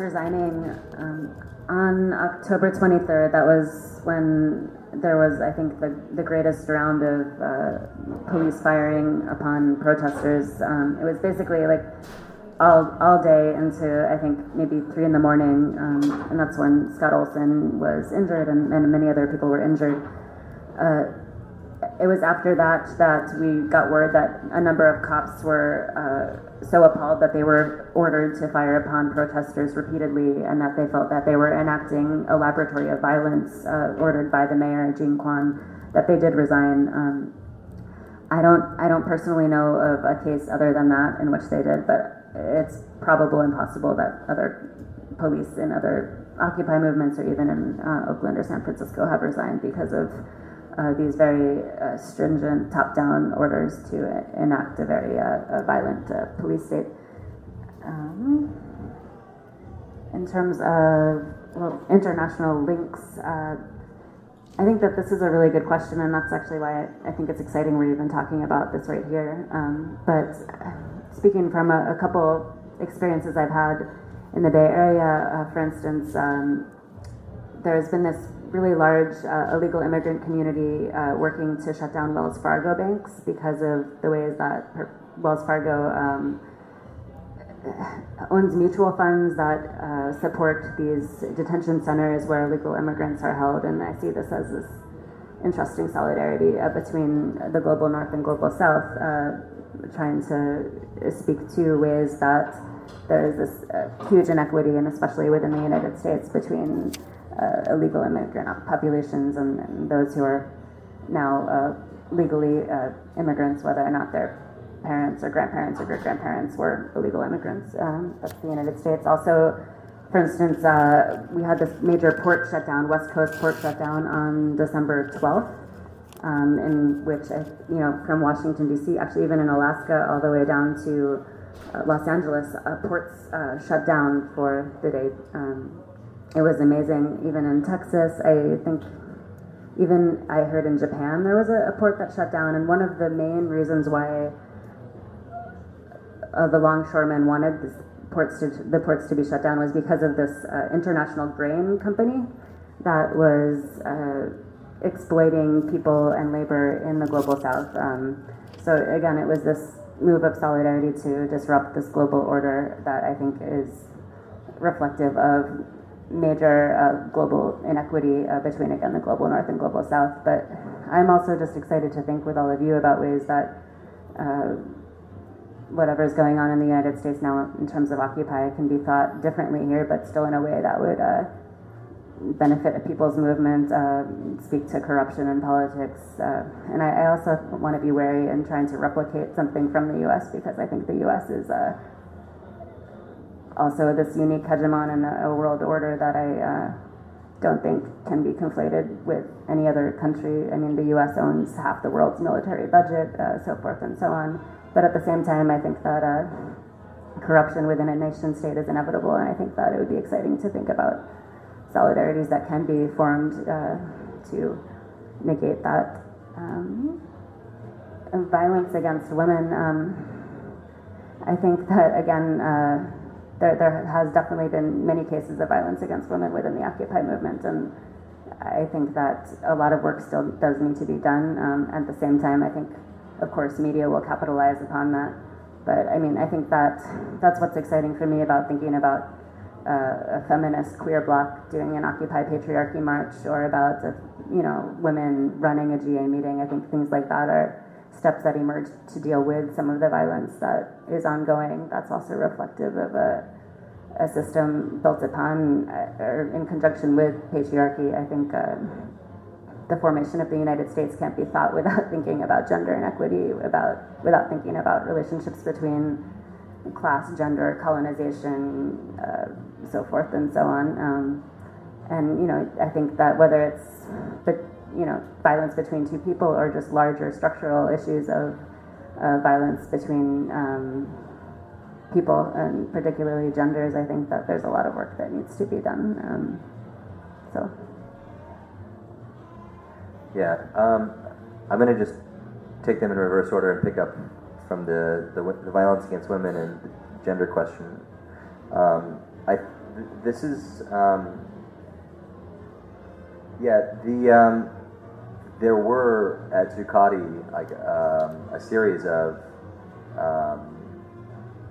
resigning, um, on October 23rd, that was when there was, I think, the, the greatest round of uh, police firing upon protesters. Um, it was basically like all, all day into, I think, maybe 3 in the morning, um, and that's when Scott Olsen was injured and, and many other people were injured. Uh, it was after that that we got word that a number of cops were uh, so appalled that they were ordered to fire upon protesters repeatedly and that they felt that they were enacting a laboratory of violence uh, ordered by the mayor, Jean Quan, that they did resign. Um, I don't, I don't personally know of a case other than that in which they did, but it's probable and possible that other police in other Occupy movements or even in uh, Oakland or San Francisco have resigned because of uh, these very uh, stringent top-down orders to enact a very uh, violent uh, police state. Um, in terms of well, international links, uh, I think that this is a really good question, and that's actually why I, think it's exciting we're even talking about this right here. Um, but speaking from a, a, couple experiences I've had in the Bay Area, for instance, um, there's been this really large uh, illegal immigrant community uh, working to shut down Wells Fargo banks because of the ways that Wells Fargo um, owns mutual funds that uh, support these detention centers where illegal immigrants are held. And I see this as this interesting solidarity uh, between the global north and global south, uh, trying to speak to ways that there is this uh, huge inequity, and especially within the United States, between uh, illegal immigrant populations and, and, those who are now uh, legally uh, immigrants, whether or not their parents or grandparents or great grandparents were illegal immigrants. Um, that's the United States. Also, for instance, uh, we had this major port shutdown, West Coast port shutdown on December 12th. Um, in which, you know, from Washington D.C., actually even in Alaska, all the way down to uh, Los Angeles, uh, ports shut down for the day. Um, it was amazing. Even in Texas, I think, even I heard in Japan there was a, a port that shut down, and one of the main reasons why uh, the longshoremen wanted this ports to, the ports to be shut down was because of this uh, international grain company that was uh, exploiting people and labor in the global south. Um, so again, it was this move of solidarity to disrupt this global order that I think is reflective of major uh, global inequity uh, between, again, the global north and global south. But I'm also just excited to think with all of you about ways that uh, whatever is going on in the United States now in terms of Occupy can be thought differently here, but still in a way that would uh, benefit a people's movement, uh, speak to corruption in politics. Uh, and I, I, also want to be wary in trying to replicate something from the US because I think the US is also this unique hegemon in a, world order that I uh, don't think can be conflated with any other country. I mean, the U.S. owns half the world's military budget, uh, so forth and so on. But at the same time, I think that uh, corruption within a nation state is inevitable, and I think that it would be exciting to think about solidarities that can be formed uh, to negate that. Um, violence against women. Um, I think that again uh, there, there has definitely been many cases of violence against women within the Occupy movement, and I think that a lot of work still does need to be done. Um, at the same time, I think, of course, media will capitalize upon that. But I mean, I think that that's what's exciting for me about thinking about uh, a feminist queer bloc doing an Occupy Patriarchy march or about, a, you know, women running a GA meeting. I think things like that are steps that emerge to deal with some of the violence that is ongoing. That's also reflective of a, a system built upon uh, or in conjunction with patriarchy. I think uh, the formation of the United States can't be thought without thinking about gender inequity, about without thinking about relationships between class, gender, colonization, uh, so forth and so on. Um, and you know, I think that whether it's but you know violence between two people or just larger structural issues of uh, violence between um, people and particularly genders, I think that there's a lot of work that needs to be done. Um, so. Yeah, um, I'm going to just take them in reverse order and pick up from the, the, the violence against women and gender question. Um, I, th- this is, um, yeah, the, um, there were at Zuccotti like um, a series of, um,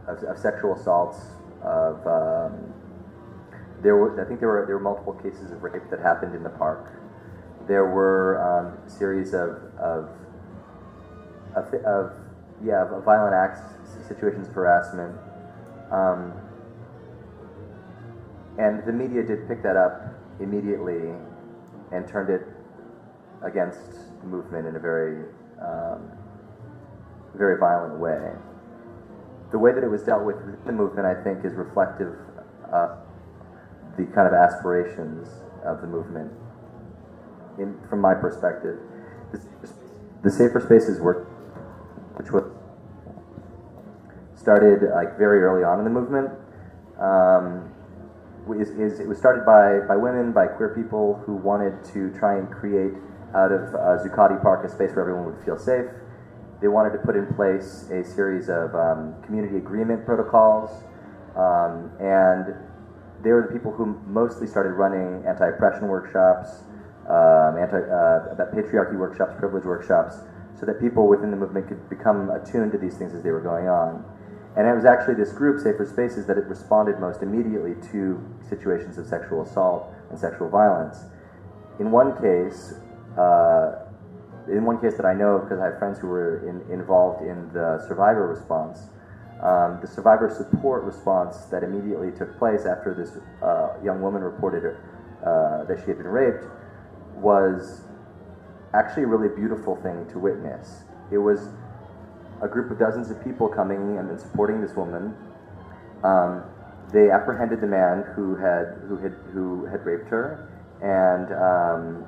of, of sexual assaults, of, um, there were, I think there were, there were multiple cases of rape that happened in the park. There were um, a series of, of, of, of yeah, of violent acts, situations of harassment. Um, and the media did pick that up immediately and turned it against the movement in a very, um, very violent way. The way that it was dealt with the movement, I think, is reflective of the kind of aspirations of the movement. In, from my perspective, the, the safer spaces work, which was started like very early on in the movement. Um, is, is, it was started by, by women, by queer people who wanted to try and create out of uh, Zuccotti Park a space where everyone would feel safe. They wanted to put in place a series of um, community agreement protocols, um, and they were the people who mostly started running anti-oppression workshops, um, anti uh, patriarchy workshops, privilege workshops, so that people within the movement could become attuned to these things as they were going on. And it was actually this group, Safer Spaces, that it responded most immediately to situations of sexual assault and sexual violence. In one case, uh, in one case that I know of, because I have friends who were in, involved in the survivor response, um, the survivor support response that immediately took place after this uh, young woman reported uh, that she had been raped was actually a really beautiful thing to witness. It was a group of dozens of people coming and supporting this woman. Um, they apprehended the man who had who had who had raped her, and um,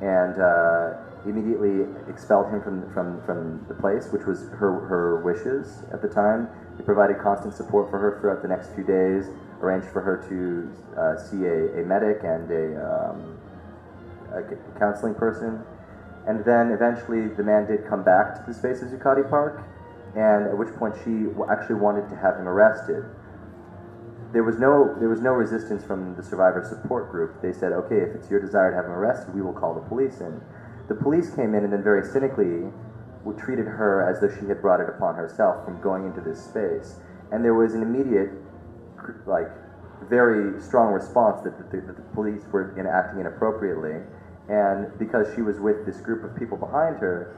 and uh, immediately expelled him from from from the place, which was her her wishes at the time. They provided constant support for her throughout the next few days. Arranged for her to uh, see a, a medic and a, um, a counseling person. And then eventually the man did come back to the space of Zuccotti Park, and at which point she actually wanted to have him arrested. There was no there was no resistance from the survivor support group. They said, okay, if it's your desire to have him arrested, we will call the police in. The police came in and then very cynically treated her as though she had brought it upon herself from going into this space. And there was an immediate, like, very strong response that the, that the police were acting inappropriately and because she was with this group of people behind her,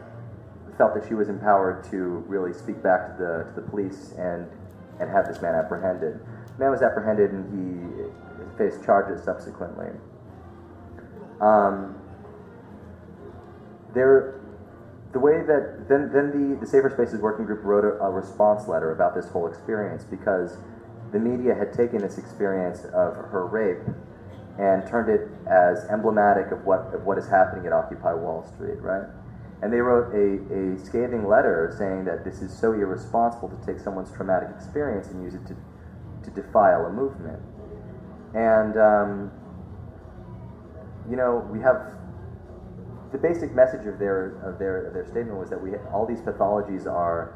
felt that she was empowered to really speak back to the, to the police and, and have this man apprehended. Man was apprehended and he faced charges subsequently. Um, there, the way that then, then the, the Safer Spaces Working Group wrote a, a response letter about this whole experience because the media had taken this experience of her rape and turned it as emblematic of what, of what is happening at Occupy Wall Street, right? And they wrote a, a scathing letter saying that this is so irresponsible to take someone's traumatic experience and use it to, to defile a movement. And, um, you know, we have the basic message of their, of their, of their statement was that we, all these pathologies are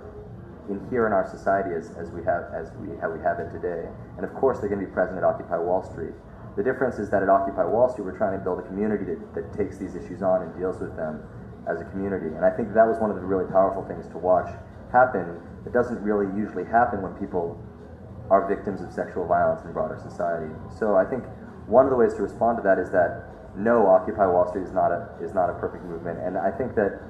in here in our society as, as we have as we how we have it today. And of course they're going to be present at Occupy Wall Street. The difference is that at Occupy Wall Street, we're trying to build a community that, that takes these issues on and deals with them as a community. And I think that was one of the really powerful things to watch happen. It doesn't really usually happen when people are victims of sexual violence in broader society. So I think one of the ways to respond to that is that no, Occupy Wall Street is not a is not a perfect movement, and I think that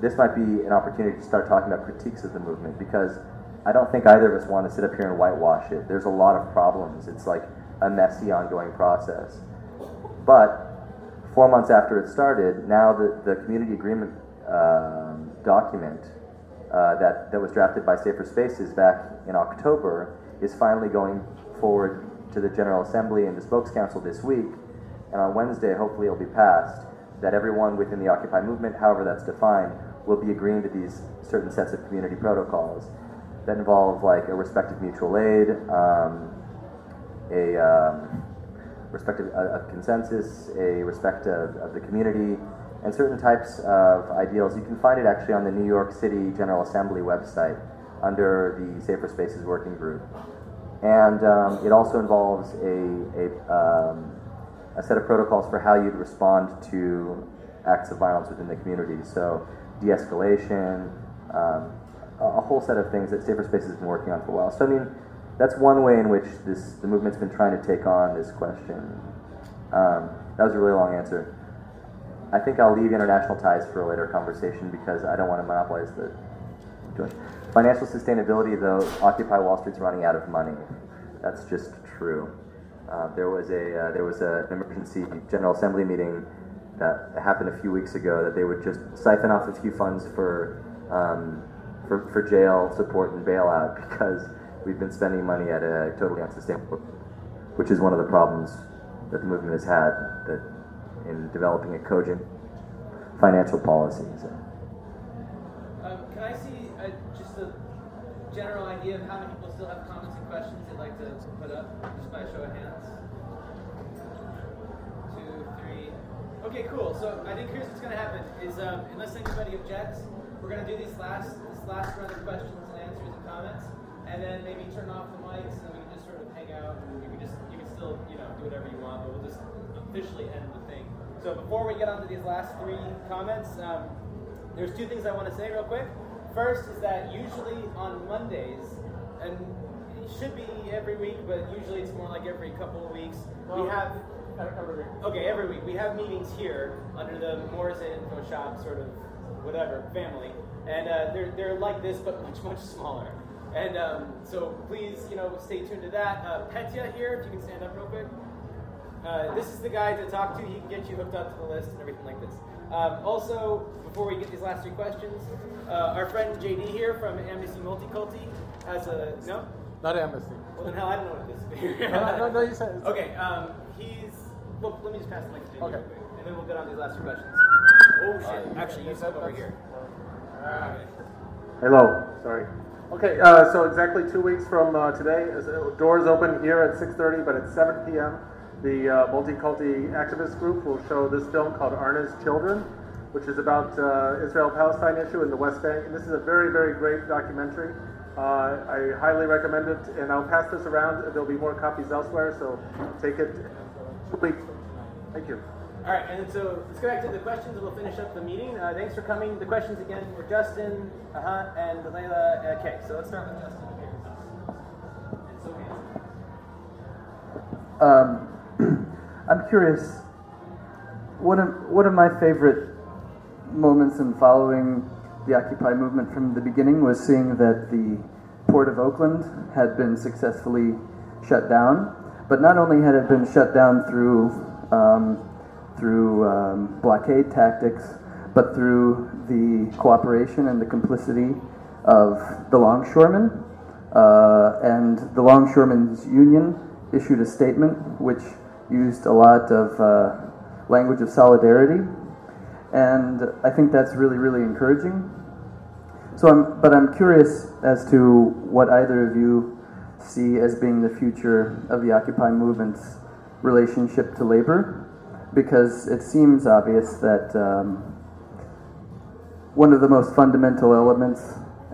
this might be an opportunity to start talking about critiques of the movement because I don't think either of us want to sit up here and whitewash it. There's a lot of problems. It's like a messy, ongoing process. But four months after it started, now the, the community agreement um, document uh, that, that was drafted by Safer Spaces back in October is finally going forward to the General Assembly and the Spokes Council this week. And on Wednesday, hopefully, it'll be passed that everyone within the Occupy movement, however that's defined, will be agreeing to these certain sets of community protocols that involve like a respective mutual aid, um, a um, respective a, a consensus, a respect of, of the community, and certain types of ideals. You can find it actually on the New York City General Assembly website under the Safer Spaces Working Group. And um, it also involves a, a, um, a set of protocols for how you'd respond to acts of violence within the community. So, de escalation, um, a whole set of things that Safer Spaces has been working on for a while. So, I mean, that's one way in which this the movement's been trying to take on this question. Um, that was a really long answer. I think I'll leave international ties for a later conversation because I don't want to monopolize the. Financial sustainability, though, Occupy Wall Street's running out of money. That's just true. Uh, there was a uh, there was a, an emergency General Assembly meeting that happened a few weeks ago that they would just siphon off a few funds for um, for, for jail support and bailout because we've been spending money at a totally unsustainable, which is one of the problems that the movement has had that in developing a cogent financial policy. So. Um, can I see general idea of how many people still have comments and questions they'd like to put up, just by a show of hands? Two, three. Okay, cool. So I think here's what's going to happen: is um, unless anybody objects, we're going to do these last this last round of questions and answers and comments, and then maybe turn off the mics, and we can just sort of hang out, and you can just you can still you know do whatever you want, but we'll just officially end the thing. So before we get on to these last three comments, um, there's two things I want to say real quick. First is that usually on Mondays, and it should be every week, but usually it's more like every couple of weeks, we have. Okay, every week we have meetings here under the Morrison Info Shop sort of whatever family, and uh, they're they're like this but much much smaller. And um, so please, you know, stay tuned to that. Uh, Petya here, if you can stand up real quick. Uh, this is the guy to talk to. He can get you hooked up to the list and everything like this. Um, also, before we get these last three questions, uh, our friend JD here from Amnesty Multiculti has a no. Not Amnesty. Well, then hell, I don't know what this is. no, no, no, you said. It's Okay, um, he's. Well, let me just pass the mic to JD Okay. real quick, and then we'll get on these last three questions. Oh shit! Actually, you step over here. Okay. Hello, sorry. Okay, uh, so exactly two weeks from uh, today, is- uh, doors open here at 6:30, but at 7 p.m., the uh, Multiculti activist group will show this film called Arna's Children, which is about uh, Israel-Palestine issue in the West Bank. And this is a very, very great documentary. Uh, I highly recommend it, and I'll pass this around. There'll be more copies elsewhere, so take it. Please. Thank you. All right, and so let's go back to the questions, and we'll finish up the meeting. Uh, thanks for coming. The questions again were Justin, uh-huh, and Layla. Uh, okay, so let's start with Justin. And so Um, I'm curious. One of one of my favorite moments in following the Occupy movement from the beginning was seeing that the port of Oakland had been successfully shut down. But not only had it been shut down through um, through um, blockade tactics, but through the cooperation and the complicity of the longshoremen. Uh, and the Longshoremen's Union issued a statement which used a lot of uh, language of solidarity. And I think that's really, really encouraging. So, I'm, but I'm curious as to what either of you see as being the future of the Occupy movement's relationship to labor, because it seems obvious that um, one of the most fundamental elements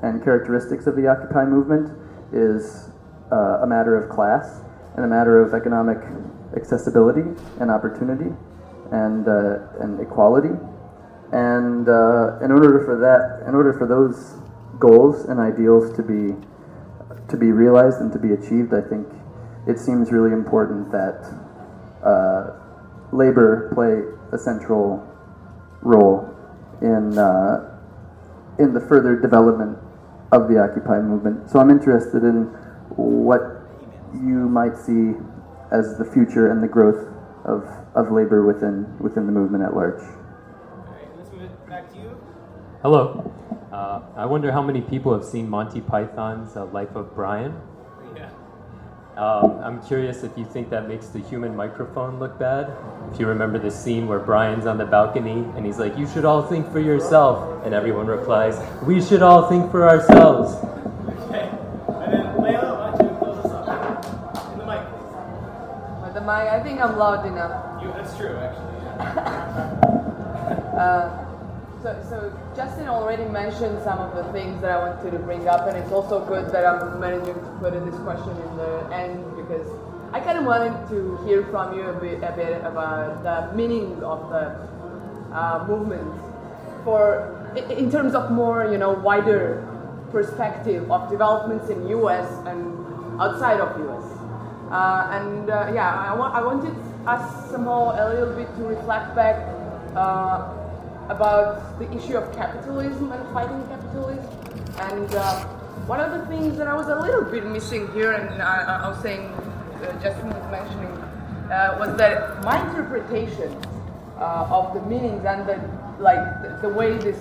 and characteristics of the Occupy movement is uh, a matter of class and a matter of economic accessibility and opportunity and, uh, and equality. And uh, in order for that, in order for those goals and ideals to be to be realized and to be achieved, I think it seems really important that uh, labor play a central role in uh, in the further development of the Occupy movement. So I'm interested in what you might see as the future and the growth of, of labor within within the movement at large. Let's move it back to you. Hello. Uh, I wonder how many people have seen Monty Python's uh, Life of Brian. Yeah. Um, I'm curious if you think that makes the human microphone look bad. If you remember the scene where Brian's on the balcony and he's like, You should all think for yourself. And everyone replies, We should all think for ourselves. Please. With the mic, I think I'm loud enough. You, that's true, actually. Uh, so, so Justin already mentioned some of the things that I wanted to bring up, and it's also good that I'm managing to put in this question in the end because I kind of wanted to hear from you a bit, a bit about the meaning of the uh, movement for in terms of more, you know, wider perspective of developments in U.S. and outside of U.S. Uh, and uh, yeah, I, wa- I wanted us somehow a little bit to reflect back uh, about the issue of capitalism and fighting capitalism. And uh, one of the things that I was a little bit missing here, and I, I- was saying, uh, Justin was mentioning, uh, was that my interpretation of the meanings and the like the, the way this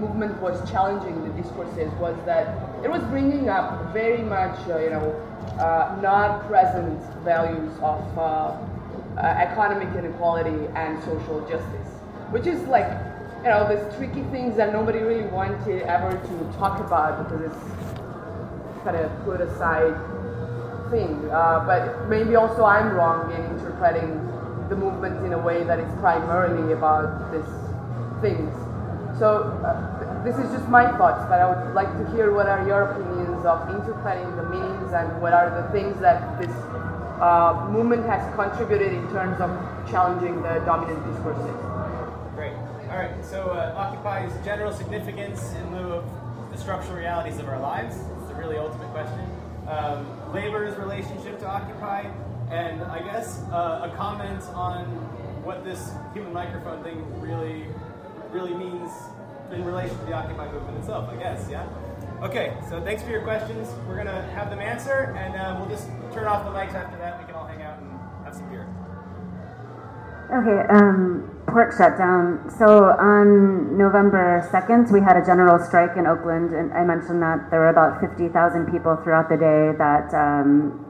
movement was challenging the discourses was that it was bringing up very much you know uh, not present values of uh, uh, economic inequality and social justice, which is like you know these tricky things that nobody really wanted ever to talk about because it's kind of put aside thing. Uh, but maybe also I'm wrong in interpreting the movement in a way that is primarily about these things. So uh, th- this is just my thoughts, but I would like to hear what are your opinions of interpreting the meanings and what are the things that this uh, movement has contributed in terms of challenging the dominant discourses. Great. All right. So uh, Occupy's general significance in lieu of the structural realities of our lives. It's the really ultimate question. Um, labor's relationship to Occupy, and I guess uh, a comment on what this human microphone thing really, really means in relation to the Occupy movement itself. I guess. Yeah. Okay. So thanks for your questions. We're gonna have them answer, and uh, we'll just turn off the mics after that. We can all hang out and have some beer. Okay, um, port shutdown. So on November 2nd, we had a general strike in Oakland, and I mentioned that there were about 50,000 people throughout the day that um,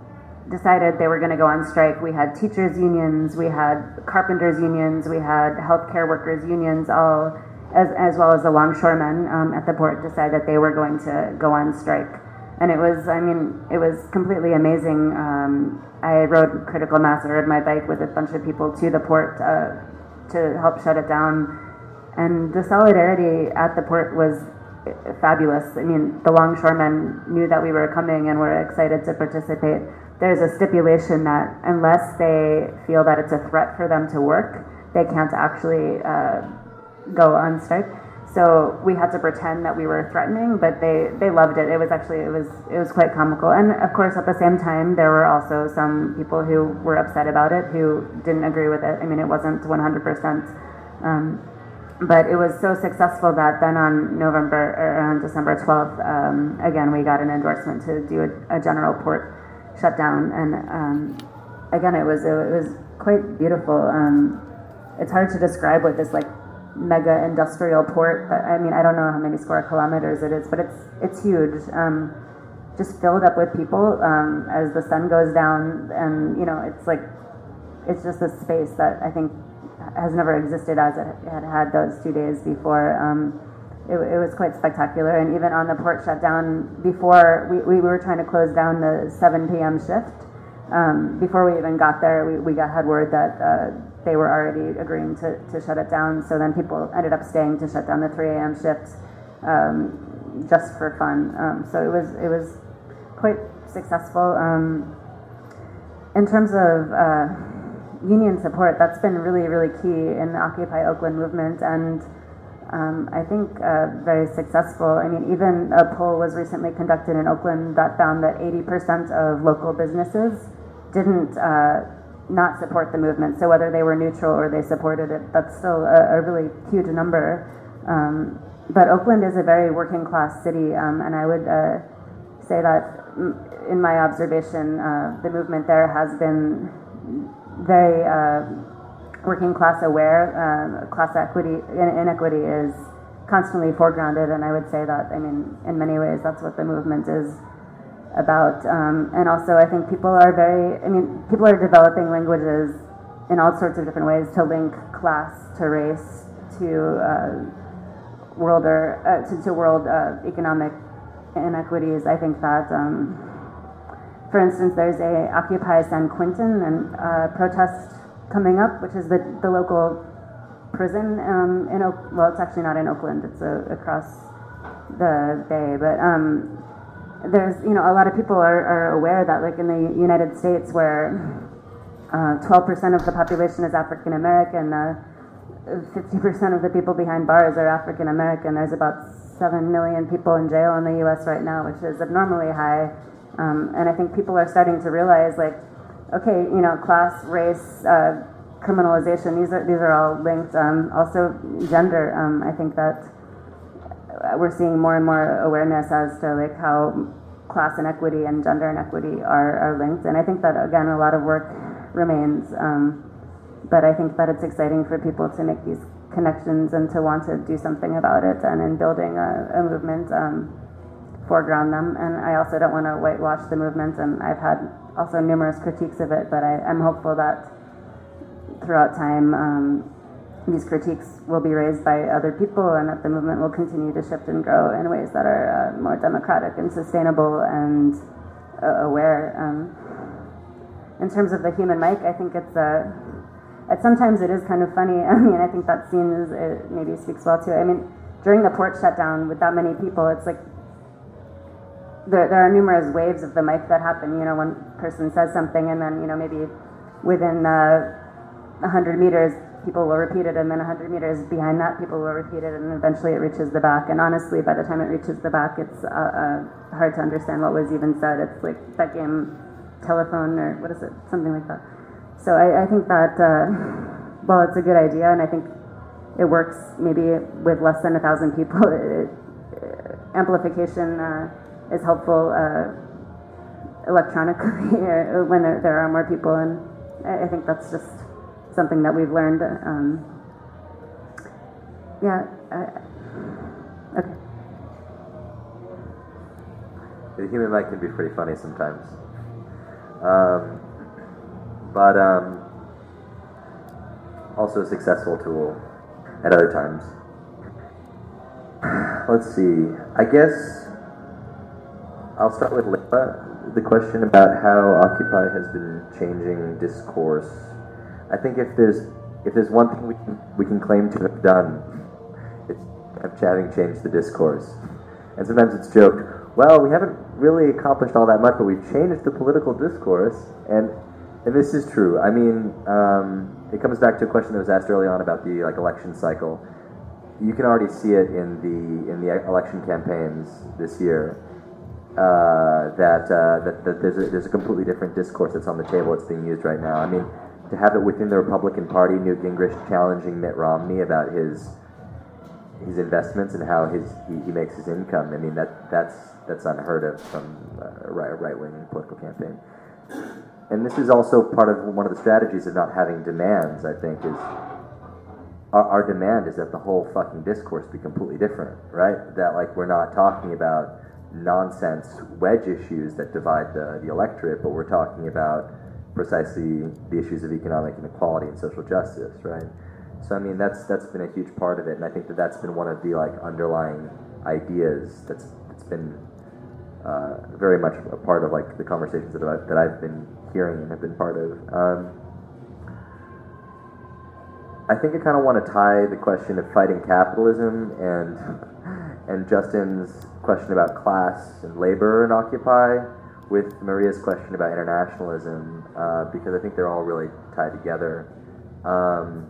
decided they were going to go on strike. We had teachers' unions, we had carpenters' unions, we had healthcare workers' unions, all as, as well as the longshoremen um, at the port decided that they were going to go on strike. And it was, I mean, it was completely amazing. Um, I rode critical mass, I rode my bike with a bunch of people to the port uh, to help shut it down. And the solidarity at the port was fabulous. I mean, the longshoremen knew that we were coming and were excited to participate. There's a stipulation that unless they feel that it's a threat for them to work, they can't actually uh, go on strike. So we had to pretend that we were threatening, but they, they loved it. It was actually it was it was quite comical. And of course, at the same time, there were also some people who were upset about it, who didn't agree with it. I mean, it wasn't 100%. Um, but it was so successful that then on November or on December 12th, um, again we got an endorsement to do a, a general port shutdown, and um, again it was it was quite beautiful. Um, it's hard to describe what this like mega industrial port. I mean, I don't know how many square kilometers it is, but it's it's huge. Um, just filled up with people um, as the sun goes down, and you know, it's like it's just a space that I think has never existed as it had had those two days before. Um, it, it was quite spectacular, and even on the port shutdown before we, we were trying to close down the 7 p.m. shift. Um, before we even got there, we, we got had word that uh, they were already agreeing to, to shut it down. So then people ended up staying to shut down the 3 a.m. shift um, just for fun. Um, so it was it was quite successful. Um, in terms of uh, union support, that's been really really key in the Occupy Oakland movement, and um, I think uh, very successful. I mean, even a poll was recently conducted in Oakland that found that 80% of local businesses didn't uh, not support the movement. So whether they were neutral or they supported it, that's still a, a really huge number. Um, but Oakland is a very working class city, um, and I would uh, say that, in my observation, uh, the movement there has been very uh, working class aware. Um, class equity inequity is constantly foregrounded, and I would say that, I mean, in many ways, that's what the movement is about. Um, and also, I think people are very, I mean, people are developing languages in all sorts of different ways to link class to race to uh, world or uh, to, to, world uh, economic inequities. I think that, um, for instance, there's a Occupy San Quentin and uh, protest coming up, which is the, the local prison um, in Oak, well, it's actually not in Oakland, it's uh, across the bay, but um, there's you know a lot of people are, are aware that like in the United States where uh, 12% of the population is African American, uh, 50% of the people behind bars are African American. There's about 7 million people in jail in the US right now, which is abnormally high. Um, and I think people are starting to realize like, okay, you know, class, race, uh, criminalization, these are, these are all linked. Um, also, gender, um, I think that we're seeing more and more awareness as to like how class inequity and gender inequity are, are linked. And I think that again, a lot of work remains. Um, but I think that it's exciting for people to make these connections and to want to do something about it and in building a, a movement, um, foreground them. And I also don't want to whitewash the movement. And I've had also numerous critiques of it, but I, am hopeful that throughout time, um, these critiques will be raised by other people and that the movement will continue to shift and grow in ways that are uh, more democratic and sustainable and uh, aware. Um, in terms of the human mic, I think it's a. Uh, sometimes it is kind of funny. I mean, I think that scene is maybe speaks well to it. I mean, during the port shutdown with that many people, it's like there, there are numerous waves of the mic that happen. You know, one person says something, and then you know maybe within uh, 100 meters, people will repeat it, and then 100 meters behind that, people will repeat it, and eventually it reaches the back. And honestly, by the time it reaches the back, it's uh, uh, hard to understand what was even said. It's like that game, telephone, or what is it? Something like that. So I, I think that, uh, well, it's a good idea, and I think it works maybe with less than a thousand people. It, it, amplification uh, is helpful uh, electronically when there, there are more people, and I, I think that's just something that we've learned. Um, yeah. Okay. The human mic can be pretty funny sometimes. Um, but um, also a successful tool at other times. Let's see. I guess I'll start with. The question about how Occupy has been changing discourse I think if there's if there's one thing we can, we can claim to have done, it's having changed the discourse. And sometimes it's joked, well, we haven't really accomplished all that much, but we've changed the political discourse. And and this is true. I mean, um, it comes back to a question that was asked early on about the like election cycle. You can already see it in the in the election campaigns this year. Uh, that, uh, that that there's a, there's a completely different discourse that's on the table. It's being used right now. I mean, to have it within the Republican Party, Newt Gingrich challenging Mitt Romney about his his investments and how his he, he makes his income. I mean that that's that's unheard of from a right wing political campaign. And this is also part of one of the strategies of not having demands. I think is our, our demand is that the whole fucking discourse be completely different, right? That like we're not talking about nonsense wedge issues that divide the, the electorate, but we're talking about precisely the issues of economic inequality and social justice, right? So I mean that's that's been a huge part of it, and I think that that's been one of the like underlying ideas that's that's been uh, very much a part of like the conversations that I've, that I've been hearing and have been part of. Um, I think I kind of want to tie the question of fighting capitalism and and Justin's question about class and labor and Occupy with Maria's question about internationalism, uh, because I think they're all really tied together. Um,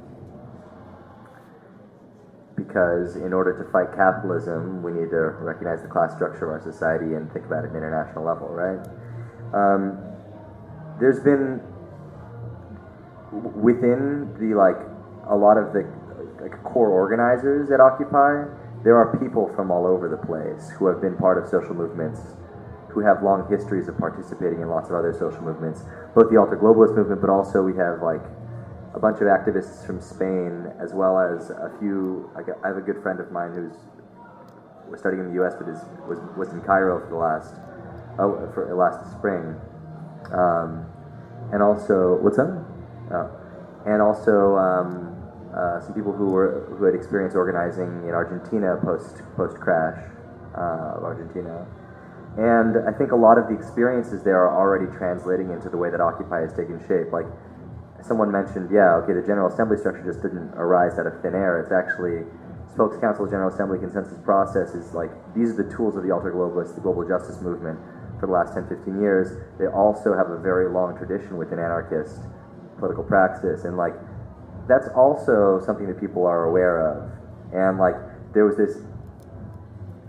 because in order to fight capitalism, we need to recognize the class structure of our society and think about it at an international level, right? Um, there's been within the like a lot of the like core organizers at Occupy, there are people from all over the place who have been part of social movements, who have long histories of participating in lots of other social movements, both the alter globalist movement, but also we have like a bunch of activists from Spain, as well as a few. Like I have a good friend of mine who's was studying in the U.S. but is was was in Cairo for the last oh for last spring, um, and also what's that? Oh. and also um, uh, some people who were who had experience organizing in Argentina post post crash uh, of Argentina. And I think a lot of the experiences there are already translating into the way that Occupy has taken shape. Like someone mentioned, yeah, okay, the General Assembly structure just didn't arise out of thin air. It's actually Spokes Council, General Assembly consensus process is like these are the tools of the alter globalists, the global justice movement for the last 10, 15 years. They also have a very long tradition within anarchist political praxis, and like that's also something that people are aware of. And like there was this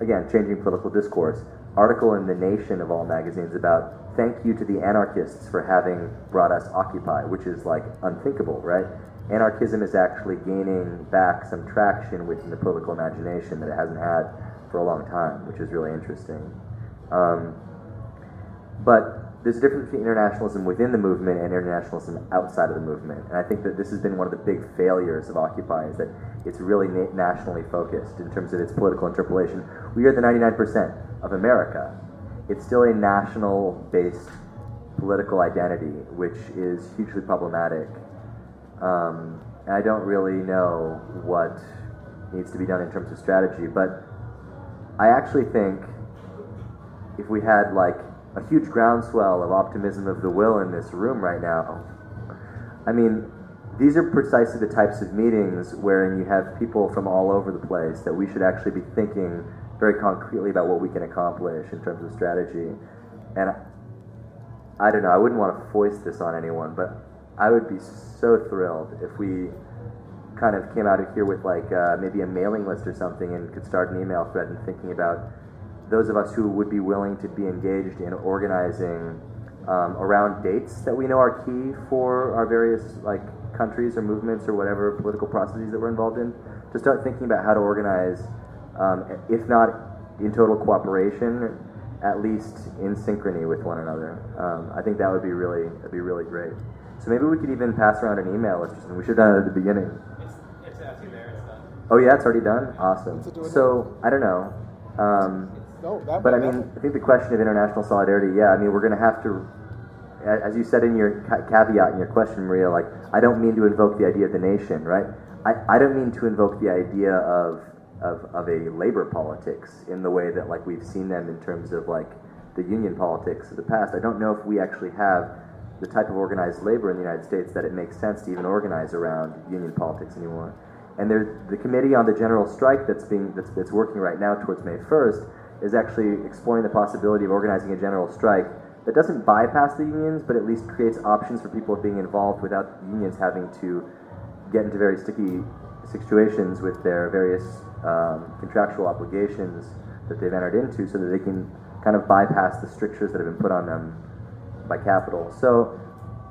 again changing political discourse article in the Nation of all magazines about thank you to the anarchists for having brought us Occupy, which is like unthinkable, right? Anarchism is actually gaining back some traction within the political imagination that it hasn't had for a long time, which is really interesting. Um, but there's a difference between internationalism within the movement and internationalism outside of the movement. And I think that this has been one of the big failures of Occupy is that it's really na- nationally focused in terms of its political interpellation. We are the 99% of America. It's still a national based political identity, which is hugely problematic. Um, and I don't really know what needs to be done in terms of strategy, but I actually think if we had like a huge groundswell of optimism of the will in this room right now, I mean, these are precisely the types of meetings wherein you have people from all over the place that we should actually be thinking very concretely about what we can accomplish in terms of strategy. And I don't know, I wouldn't want to foist this on anyone, but I would be so thrilled if we kind of came out of here with like uh, maybe a mailing list or something and could start an email thread and thinking about those of us who would be willing to be engaged in organizing um, around dates that we know are key for our various like countries or movements or whatever political processes that we're involved in to start thinking about how to organize um, if not in total cooperation at least in synchrony with one another. Um, i think that would be really that'd be really great. So maybe we could even pass around an email list or something. We should have done it at the beginning. It's actually there. It's done. oh yeah it's already done? Awesome. So i don't know. Um, No, that- but I that- mean, I think the question of international solidarity, yeah, I mean, we're going to have to, a- as you said in your caveat in your question, Maria, like, I don't mean to invoke the idea of the nation, right? I, I don't mean to invoke the idea of, of, of a labor politics in the way that, like, we've seen them in terms of, like, the union politics of the past. I don't know if we actually have the type of organized labor in the United States that it makes sense to even organize around union politics anymore. And there, the committee on the general strike that's being that's, that's working right now towards May 1st is actually exploring the possibility of organizing a general strike that doesn't bypass the unions, but at least creates options for people being involved without unions having to get into very sticky situations with their various um, contractual obligations that they've entered into, so that they can kind of bypass the strictures that have been put on them by capital. So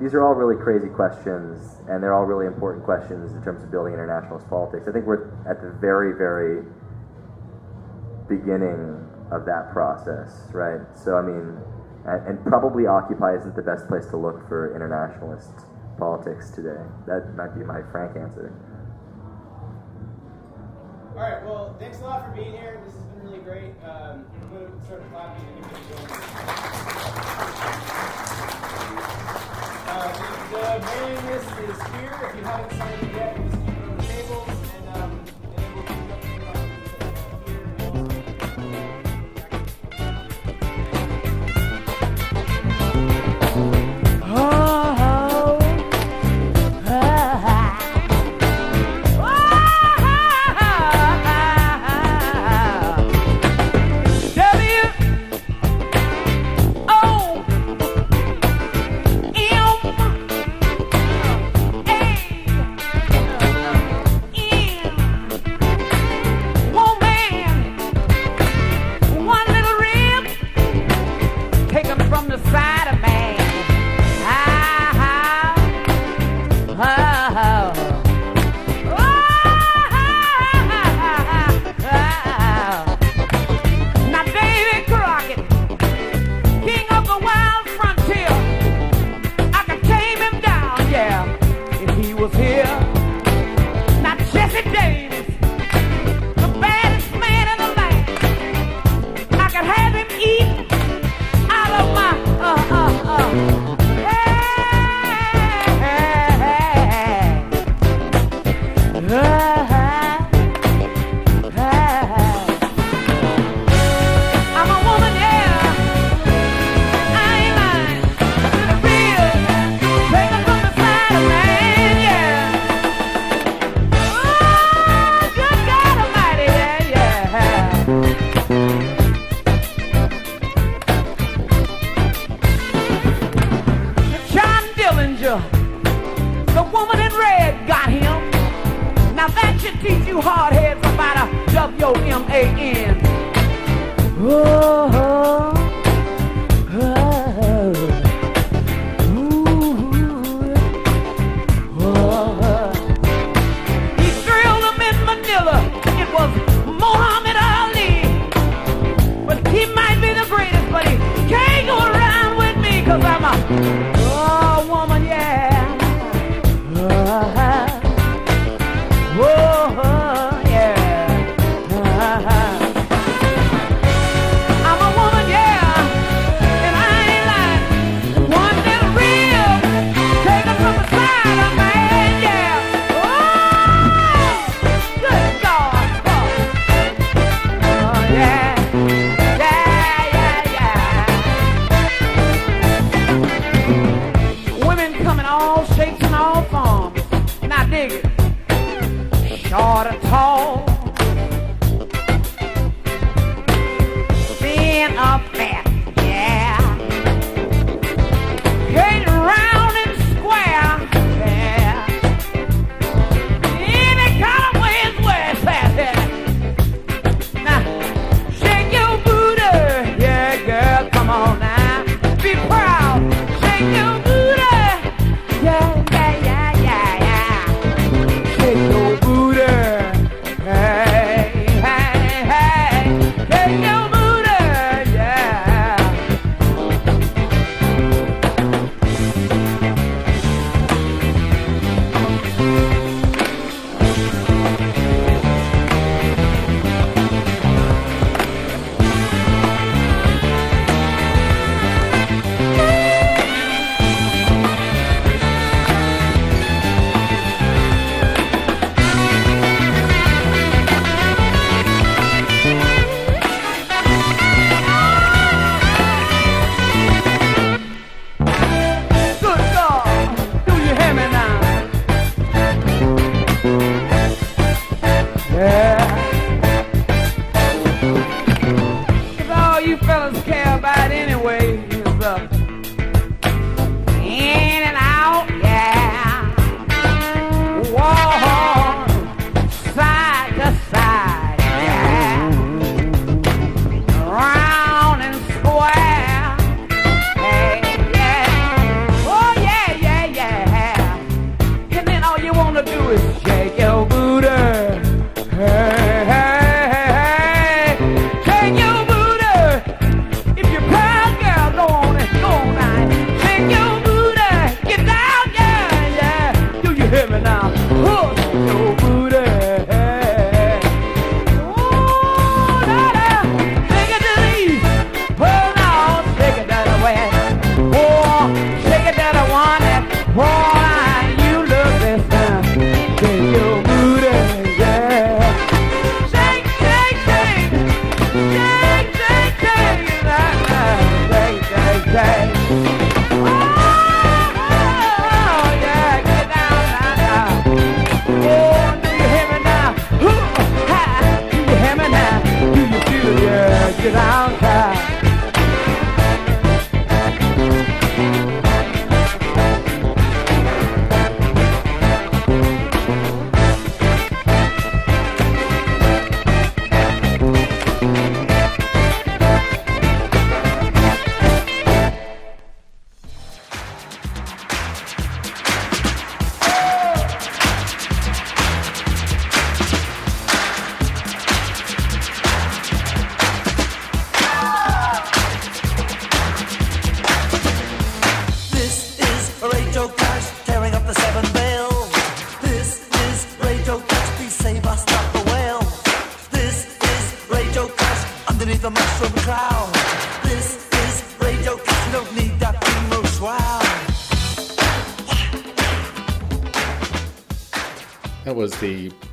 these are all really crazy questions, and they're all really important questions in terms of building internationalist politics. I think we're at the very, very beginning of that process, right? So, I mean, and, and probably Occupy isn't the best place to look for internationalist politics today. That might be my frank answer. All right. Well, thanks a lot for being here. This has been really great. Um, I'm going to start clapping and join. Uh, the, the mailing list is here. If you haven't signed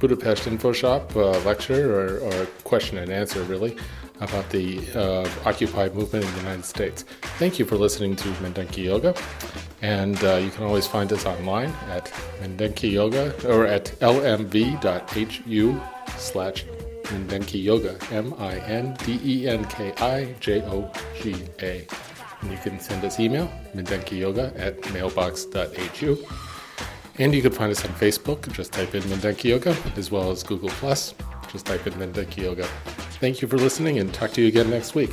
Budapest Info Shop uh, lecture or, or, question and answer, really, about the uh, Occupy movement in the United States. Thank you for listening to Mindenki Joga. And uh, you can always find us online at Mindenki Joga or at lmv.hu slash Mindenki Joga, M I N D E N K I J O G A. And you can send us email, mindenkijoga at mailbox.hu. And you can find us on Facebook, just type in Mindenki Joga, as well as Google Plus, just type in Mindenki Joga. Thank you for listening and talk to you again next week.